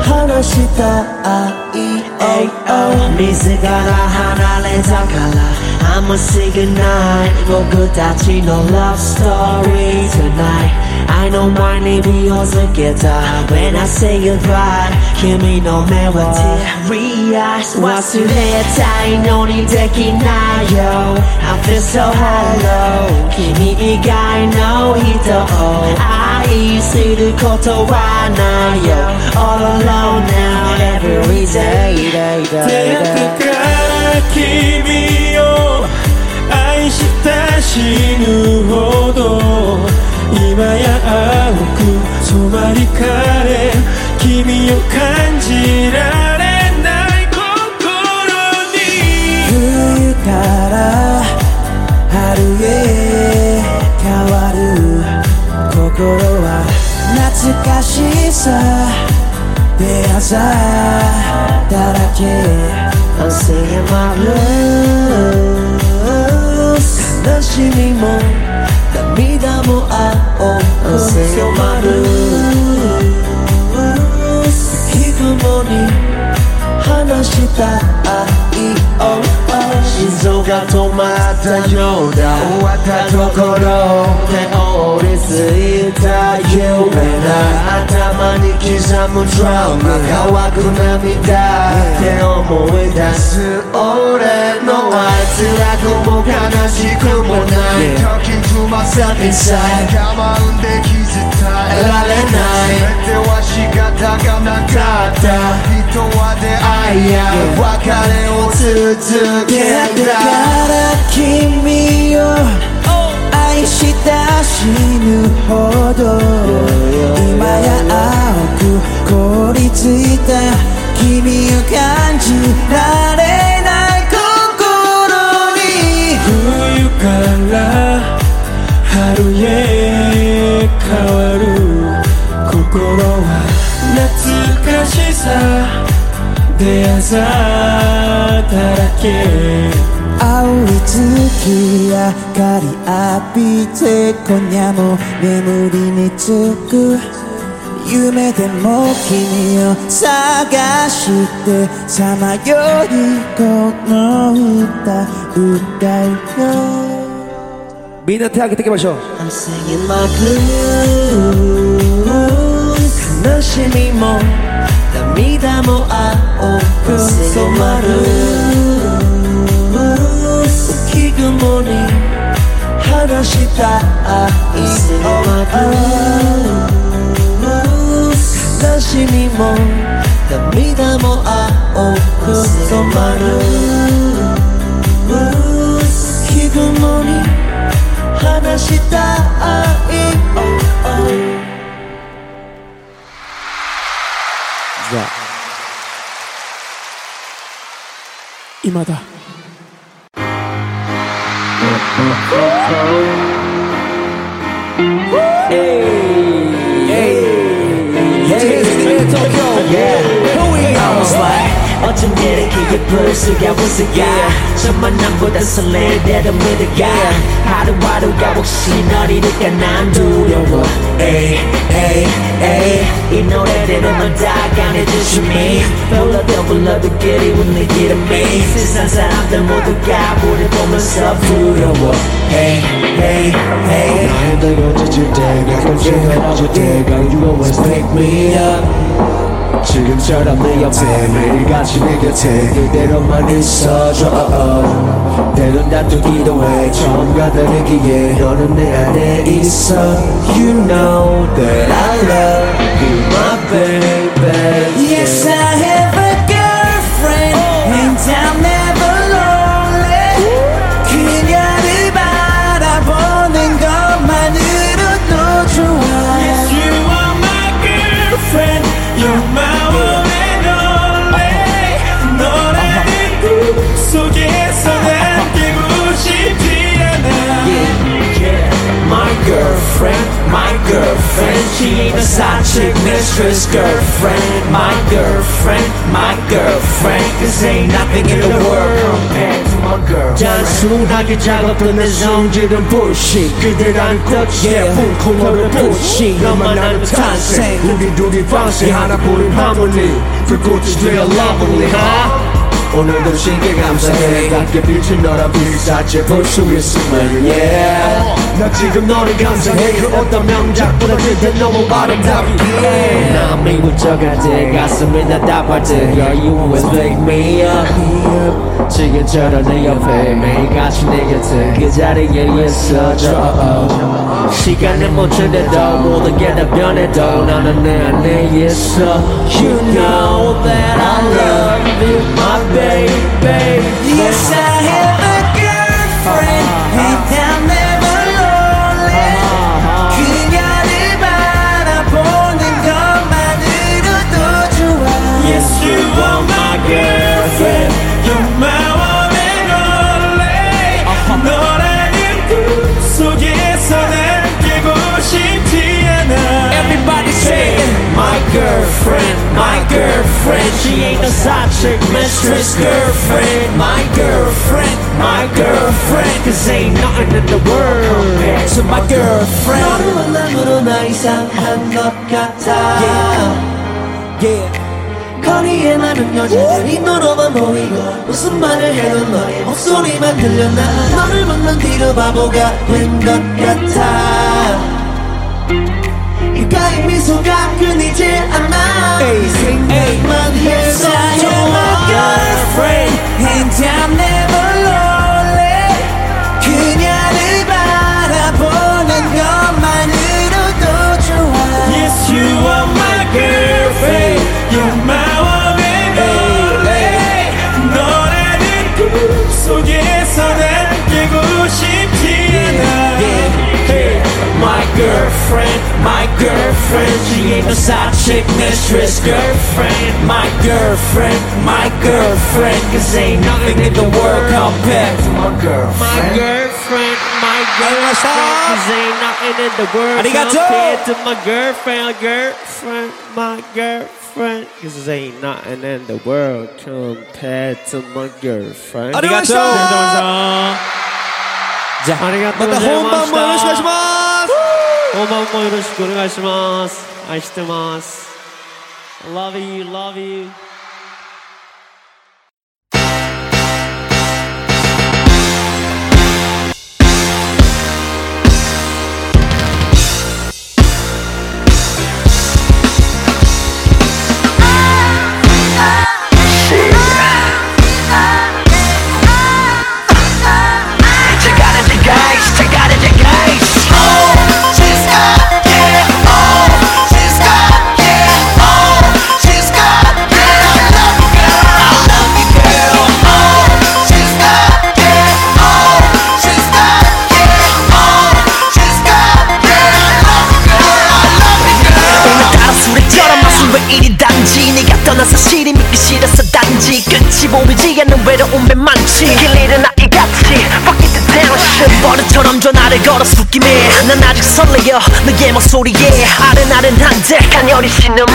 Speaker 2: 話した愛 oh, 自ら離れたから I'ma say goodnight 僕たちの love story tonight I know my name was a guitar When I say goodbye 君の目は teary eyes 忘れたいのにできないよ I feel so hollow 君以外の人を 愛することはないよ All alone now every day, day,
Speaker 3: 出
Speaker 2: day, day.
Speaker 3: から君を愛した死ぬほど今や青く染まりかれ君を感じられない心に
Speaker 4: 冬から春へ変わる心は懐かしさ。であざだらけ。
Speaker 2: I'm singing my blues 悲しみも涙も青く染まる。blues 気雲に話した愛を心臓が止まったようだ。終わったところで折りついた夢な頭に刻むドラマ。乾く涙。って思い出す俺の愛辛くも悲しくもない。
Speaker 7: Talking to myself
Speaker 2: inside
Speaker 7: 我慢で気づた
Speaker 2: えられない。
Speaker 7: 全ては仕方がなかった人は出会いや別れを続け
Speaker 4: 出会ってから君を愛した死ぬほど。今や青く凍りついた。君を感じられない心に。
Speaker 3: 冬から春へ変わる心は懐かしさであざだらけ。
Speaker 4: 青い月明かり浴びて今夜も眠りにつく。夢でも君を探してさまよいこの歌歌うよ
Speaker 6: みんな手挙げていきましょう。
Speaker 2: 悲しみも涙も青く染まる浮雲に話した愛 Singing my blues 悲しみも涙も青く染まる浮雲に話した愛
Speaker 6: じ
Speaker 3: 今だ
Speaker 2: 어 쩜 이렇게 예쁠 수가 없을까 천만 남보다 설레대도 믿을까 하루하루가 혹시 널 잃을까 난 두려워 에이 에이 에이 이 노래들은 널 다가내 조심히 불러도 불러도 그리운 네 이름이 세상 사람들 모두가 우릴 보면서 부러워 에이 에이 에이
Speaker 6: 나의 널 던져줄 때 가끔씩 헤어질 때가 You always pick me up 지금처럼 내 옆에 매일같이 내 곁에 그대로만 있어줘 때론 다투기도 해 처음과 다르기에 너는 내 안에 있어
Speaker 2: You know that I love you my baby.
Speaker 4: Yes, I have girlfriend,
Speaker 3: my girlfriend.
Speaker 2: She ain't a side chick, mistress, girlfriend, my girlfriend, my girlfriend. This ain't nothing in the world compared to my girl. Cansın hangi cevabını zancının bullshit Gidilen köşe bu konuları bullshit Yamanın tersi Ugi dugi fancy Hana bulun harmony Fikirtiz diye lovely huh? 오늘도 신께 감사해. 갖게 비친 너란 빛사체 볼수 있음을 yeah. 나 지금 너를 감사해. 그 어떤 명작보다 그대 너무 아름답기에 난 미국적할 때 가슴이 나답할 때 Girl you always wake me up 지금처럼 내 옆에 매일같이 내 곁에 그 자리에 있어줘 시간은 멈춘데도 모든 게 다 변해도 너는 내 안에 있어 You know that I love you my baby
Speaker 4: Yes, I girlfriend
Speaker 2: She ain't a side chick, mistress girlfriend My girlfriend, my girlfriend Cause ain't nothing in the world compared to my girlfriend 너를 만남으로 나 이상한 것 같아 Yeah, yeah 거리에 많은 여자들이 너로만 보이고 무슨 말을 해도 너의 목소리만 들려 나 너를 만난 뒤로 바보가 된 것 같아
Speaker 3: my girlfriend.
Speaker 2: She ain't no side chick, mistress, girlfriend. My girlfriend, my girlfriend. Cause ain't nothing in the world compared to my girlfriend. My girlfriend, my girlfriend. Cause ain't nothing in the world compared to my girlfriend. Girlfriend, my girlfriend. Cause ain't nothing in the world compared to my girlfriend.
Speaker 4: ありがと
Speaker 2: う。じゃあ、ありがとうござい
Speaker 4: ました。また本番もよろしくお願いします。
Speaker 2: 本番もよろしくお願いします。愛してます。Love you, love you.
Speaker 17: 이리 단지 네가 떠난 사실이 믿기 싫어서 단지 끝이 보이지 않는 외로움에 많지 길 잃은 아이 같이 Fuck it the down shit 버릇처럼 전화를 걸어 숙임해 난 아직 설레요 너의 목소리에 아른아른한데 간열이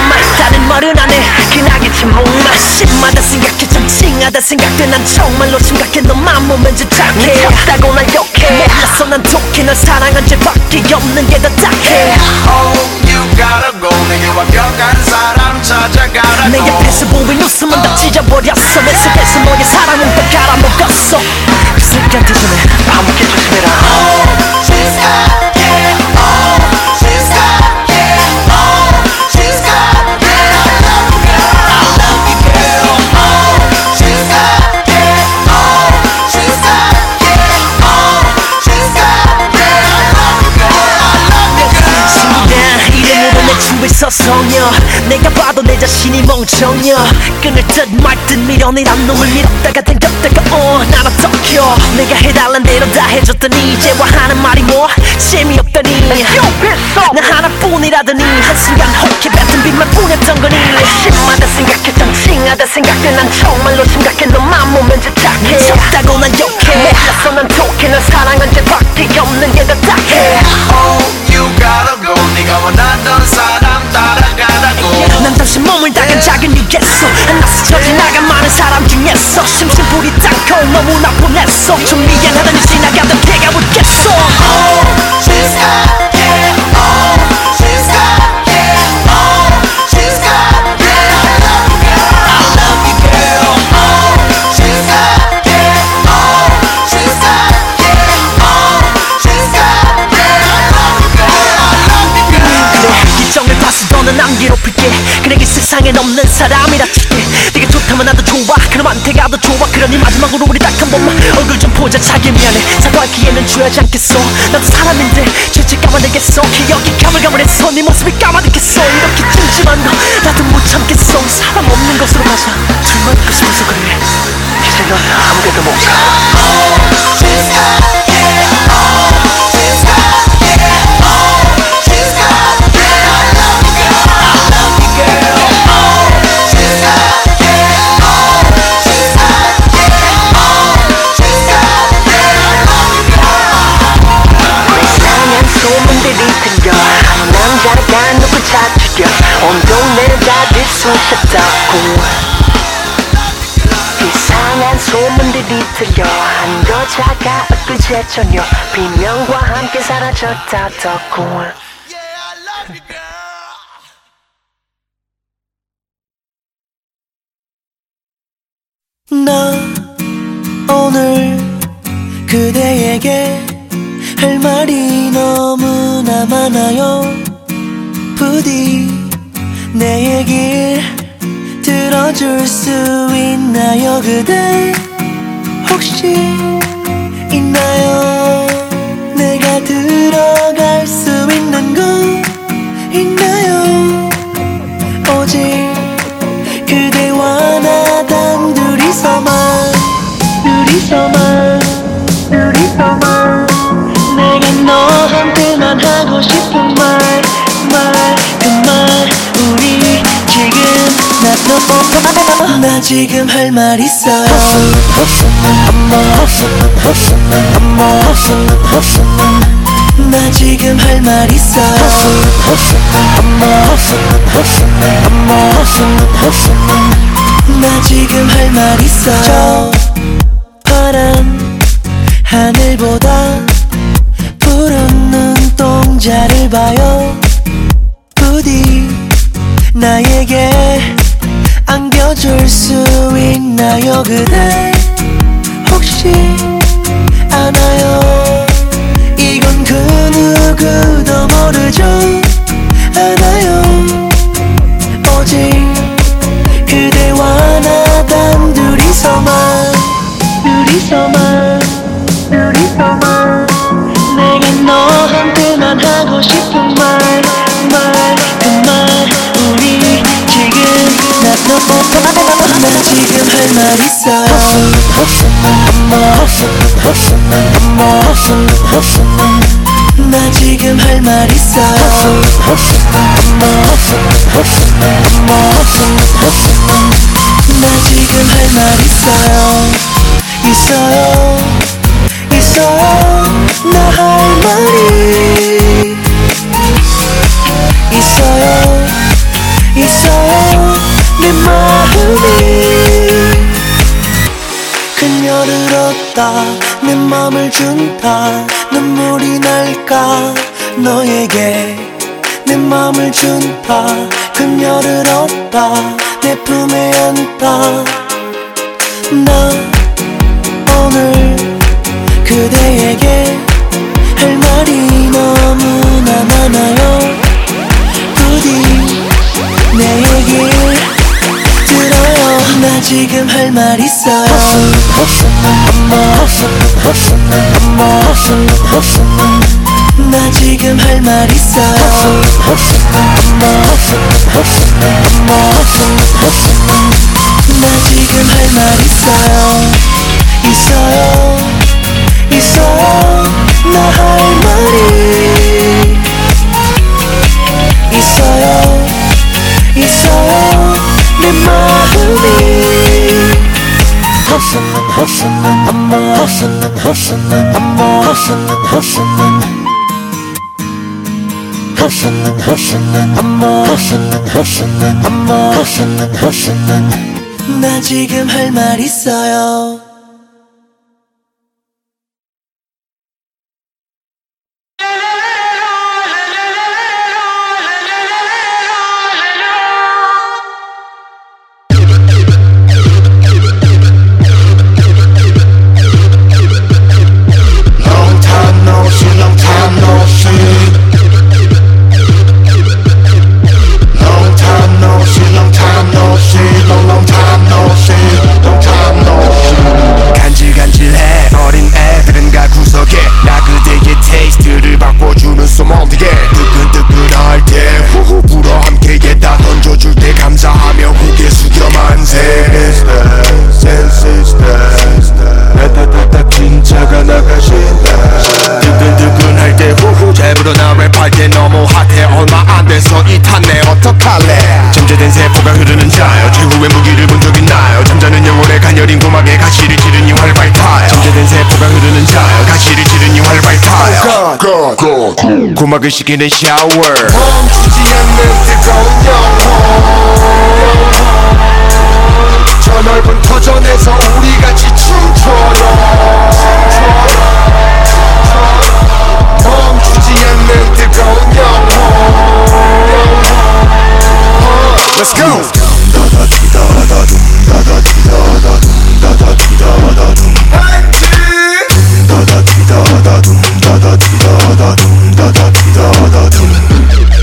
Speaker 17: 말 다른 말은 안해. 기나게 침묵만. 심하다 생각해. 좀 찡하다 생각돼. 난 정말로 심각해. 너만 보면 집착해. 네 졌다고 날 욕해. 몰랐어 난 독해 널 사랑한 죄밖에 없는 게 더 딱해.
Speaker 18: You gotta go. 내게 완벽한 사람 찾아가라
Speaker 17: 내 옆에서 보인 웃음은 다 찢어버렸어. 내 속에서 너의 사랑은 다 갈아먹었어 그 순간 대전에 아무게 조심해라. 신기한 소녀. 내가 봐도 내 자신이 멍청여. 끊을 듯 말듯 미련이란 놈을 밀었다가 당겼다가 어 나는 덕혀. 내가 해달란 대로 다 해줬더니 이제와 하는 말이 뭐? 재미없더니. 나 하나뿐이라더니 한순간 혹해 뱉은 빛만 뿐이었던 거니. 심하다 생각했던 칭하다 생각해. 난 정말로 심각해. 너만 보면 집착해. 미쳤다고 난 욕해. 몰랐어 난 독해 난 사랑한 죄밖에 없는 게더 딱해.
Speaker 18: Oh you gotta go. 네가 원하던 사람
Speaker 17: 난 당신 몸을 닦은 작은 유겠어 하나씩 처지 나간 많은 사람 중에서 심심풀이 닦고 너무나 보냈어 좀 미안하더니 지나가던 걔가 묻겠어
Speaker 18: Oh she's got yeah Oh
Speaker 17: 너는 안 괴롭힐게 그에게 세상엔 없는 사람이라 칠게. 네가 좋다면 나도 좋아. 그럼 더 좋아. 그러니 마지막으로 우리 딱 한 번만 얼굴 좀 보자. 자기 미안해. 사과할 기회는 줘야지 않겠어. 나도 사람인데 죄책감은 내겠어. 기억이 가물가물해서 네 모습이 까마득했어. 이렇게 찜찜한 거 나도 못 참겠어. 사람 없는 곳으로 가자. 둘만 있고 싶어서 그래. 이제 넌 아무 데도 못 가. 다 뒤숭쳤다고. 이상한 소문들이 들려. 한 여자가 엊그제 저녁 비명과 함께 사라졌다더군.
Speaker 2: 나 오늘 그대에게 할 말이 너무나 많아요. 부디 내 얘길 들어줄 수 있나요 그대? 혹시 있나요? 내가 들어갈 수 있는 곳 있나요? 오직 그대와 나 단둘이서만 둘이서만 나, 나 지금 할 말 있어요. 나 지금 할 말 있어요. 나 지금 할 말 있어요. 저 파란 하늘보다 푸른 눈동자를 봐요. 부디 나에게 안겨줄 수 있나요 그대? 혹시 아나요? 이건 그 누구도 모르죠. 않아요? 오직 그대와 나 단둘이서만 둘이서만 둘이서만 나 지금 할 말 있어요 나 지금 할 말 있어요 나 지금 할 말 있어요 있어요 있어요 나 할 말이 있어요 있어요 내 마음이 그녀를 얻다. 내 맘을 준다. 눈물이 날까? 너에게 내 맘을 준다. 그녀를 얻다. 내 품에 안다. 나 오늘 그대에게 할 말이 너무나 많아요. 부디 내 들어요 나 지금 할 말 있어요.
Speaker 4: 나 지금 할 말 있어요. 나 지금 할 말 있어요. 있어요. 있어요. 나 할 말이 허스는 허스는 엄마 허스는 허스는 허스는 허스는 엄마 허스는 허스는 엄마 허스는 허스는 나 지금 할 말 있어요
Speaker 7: 식히는 샤워 멈추지 않는 뜨거운 영혼 저 넓은 터전에서 우리 같이 춤춰요 멈추지 않는 뜨거운 영혼 Let's go!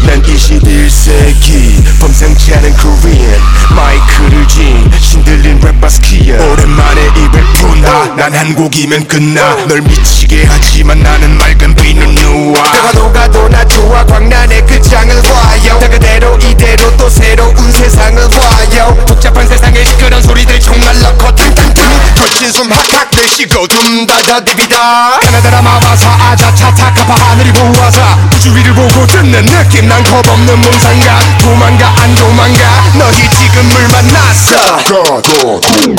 Speaker 7: 난 21세기 범상치 않은 Korean 마이크를 쥔 신들린 랩바스키야 오랜만에 입을 푼다 난한 곡이면 끝나 널 미치게 하지만 나는 맑은 비는 누워 내가 녹아도 나 좋아 광란의 그 장을 봐요. 나 그대로 이대로 또 새로운 세상을 봐요 복잡한 세상에 시끄러운 소리들 정말 넣고 탕탕탕 거친 숨 학학 내쉬고 둠다다 디비다. 가나다라 마바사 아자차 타카파 하늘이 보아사 우주 위를 보고 듣는 느낌 난 겁없는 몽상가. 도망가 안 도망가 너희 지금 물 만났어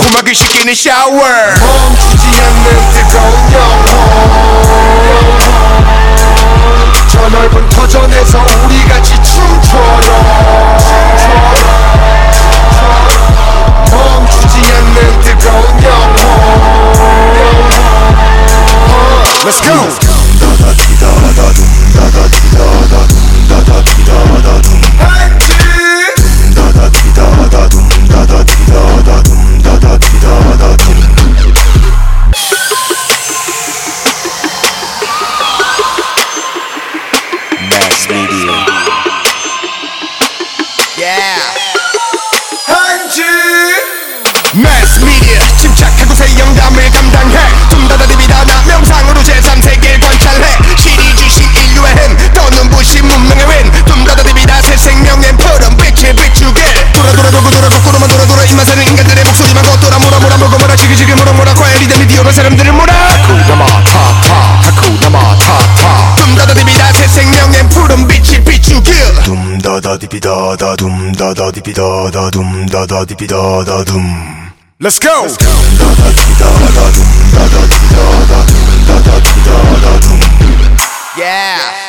Speaker 7: 고막을 식히는 샤워. 멈추지 않는 뜨거운 영혼 저 넓은 터전에서 우리 같이 춤춰요 멈추지 않는 뜨거운 영혼 Let's go. 돌아 돌고 돌아 거꾸로만 돌아 돌아 입만 사는 인간들의 목소리만 걷돌아 몰아 몰아 먹어 몰아 지그지그 몰아 몰아 과열이 된 미디어로 사람들을 몰아. 하쿠나 마 타타. 하쿠나 마 타타. 둠다다디비다 새 생명의 푸른 빛을 비추게. 둠다다디비다다 둠다다디비다다 둠다다디비다다 둠. Let's go. Yeah.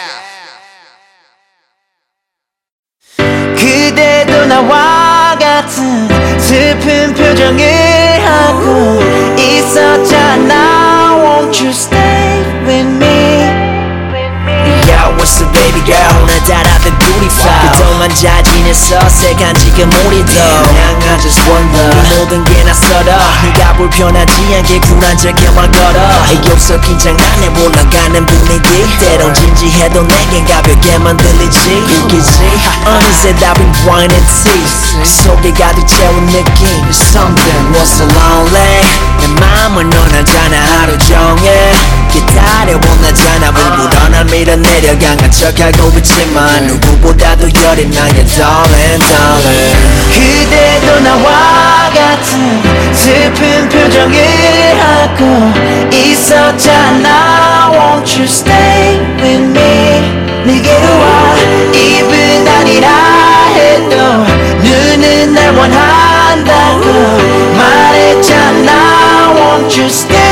Speaker 4: 그대도 나와 같은 슬픈 표정을 하고 있었잖아 Won't you
Speaker 2: up, baby girl? 오늘따라 된 beautiful. 그동안 동안 잘 지냈어. 새간 지금 우리도. 그냥 I just wonder. 이 모든 게 낯설어. 네가 불편하지 않게 굴한적게 말 걸어. 애교서 긴장감에 올라가는 분위기. 때론 진지해도 내겐 가볍게만 들리지. 웃기지. 어느새 답인 wine and tea. 그 속에 가득 채운 느낌. Something was so lonely 내 맘을 논하잖아. 하루 종일 기다려본다잖아 불보다 날 밀어내려 강한 척하고 있지만 누구보다도 여린 나의 darling darling
Speaker 4: 그대도 나와 같은 슬픈 표정을 하고 있었잖아 Won't you stay with me 내게로 와 입은 아니라 해도 눈은 날 원한다고 말했잖아 Won't you stay with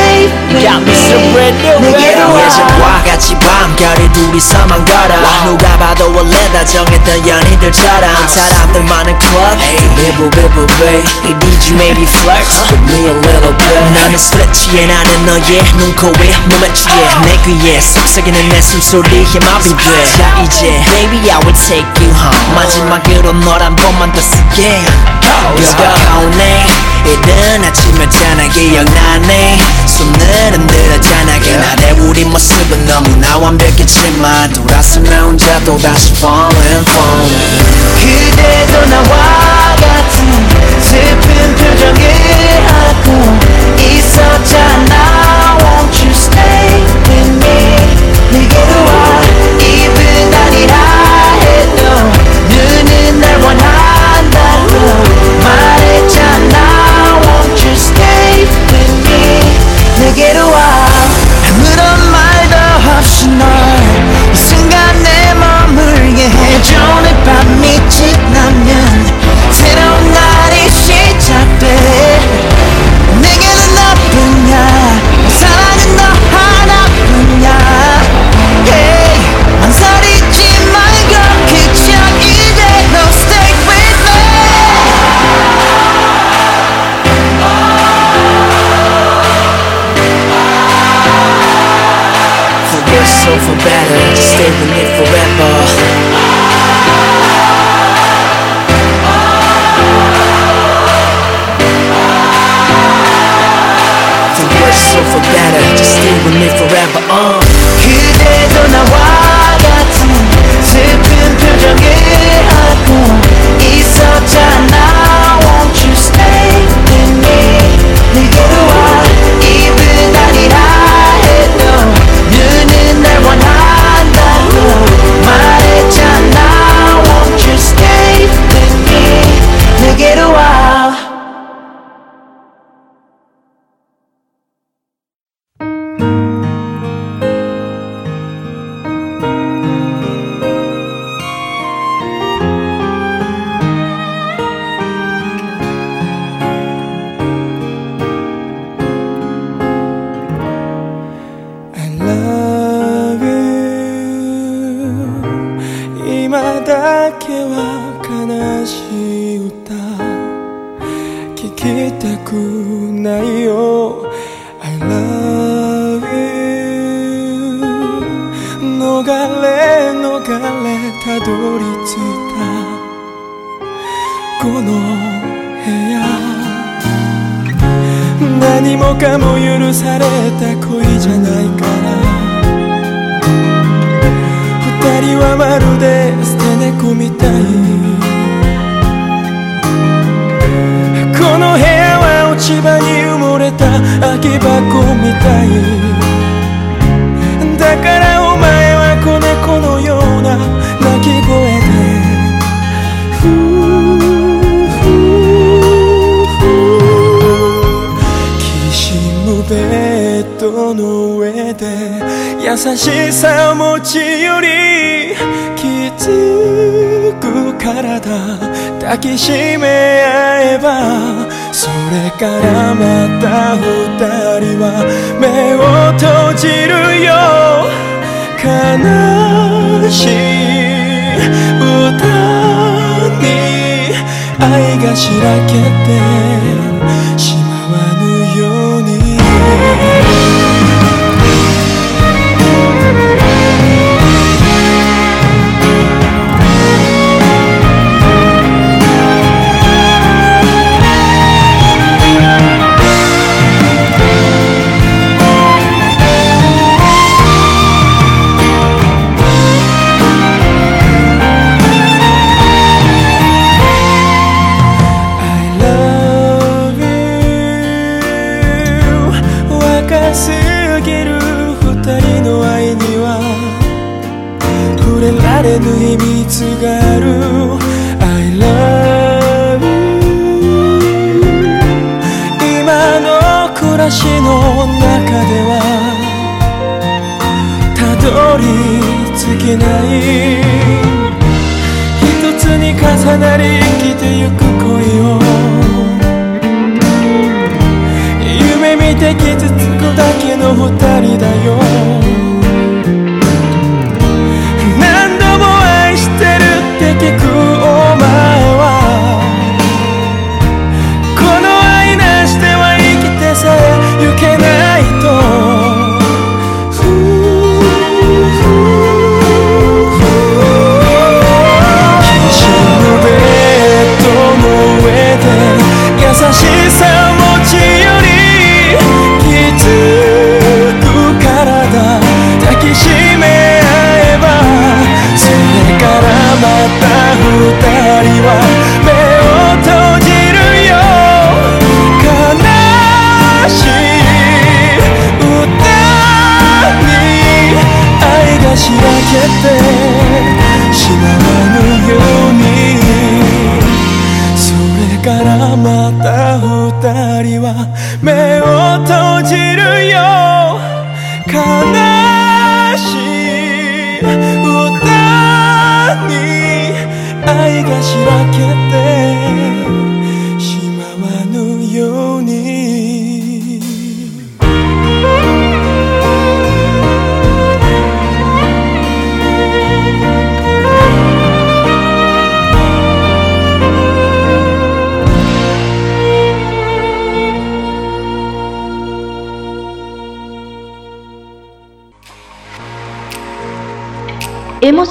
Speaker 2: Got me new.
Speaker 4: 내게로 와.
Speaker 2: 예전과 같이 밤결이 둘이서만 걸어. 누가 봐도 원래 다 정했던 연인들처럼. 사람들 많은 club. Little bit baby Did you maybe flirt with me a little bit. 나는 술에 취해 나는 너의 눈코에 몸에 취해 내 귀에 속삭이는 내 숨소리에 마비돼 자 이제 Baby I will take you home. 마지막으로 널한 번만 더 쓰게. Let's go. 오네 이른 아침이었잖아 기억나네 손을 흔들었잖아. 그날의 우리 모습은 너무나 완벽했지만 돌아서면 혼자 또다시 falling falling.
Speaker 4: 그대도 나와 같은 슬픈 표정을 하고 있었잖아 me
Speaker 2: forever
Speaker 3: この部屋。何もかも許された恋じゃないから。二人はまるで捨て猫みたい。この部屋は落ち葉に埋もれた空き箱みたい。だからお前は子猫のような鳴き声。ベッドの上で優しさを持ち寄り気づく体抱きしめ合えばそれからまた二人は目を閉じるよ。悲しい歌に愛がしらけて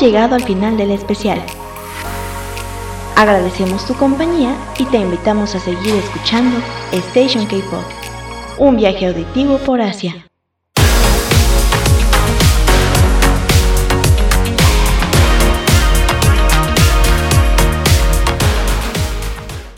Speaker 1: llegado al final del especial. Agradecemos tu compañía y te invitamos a seguir escuchando Station K-Pop, un viaje auditivo por Asia.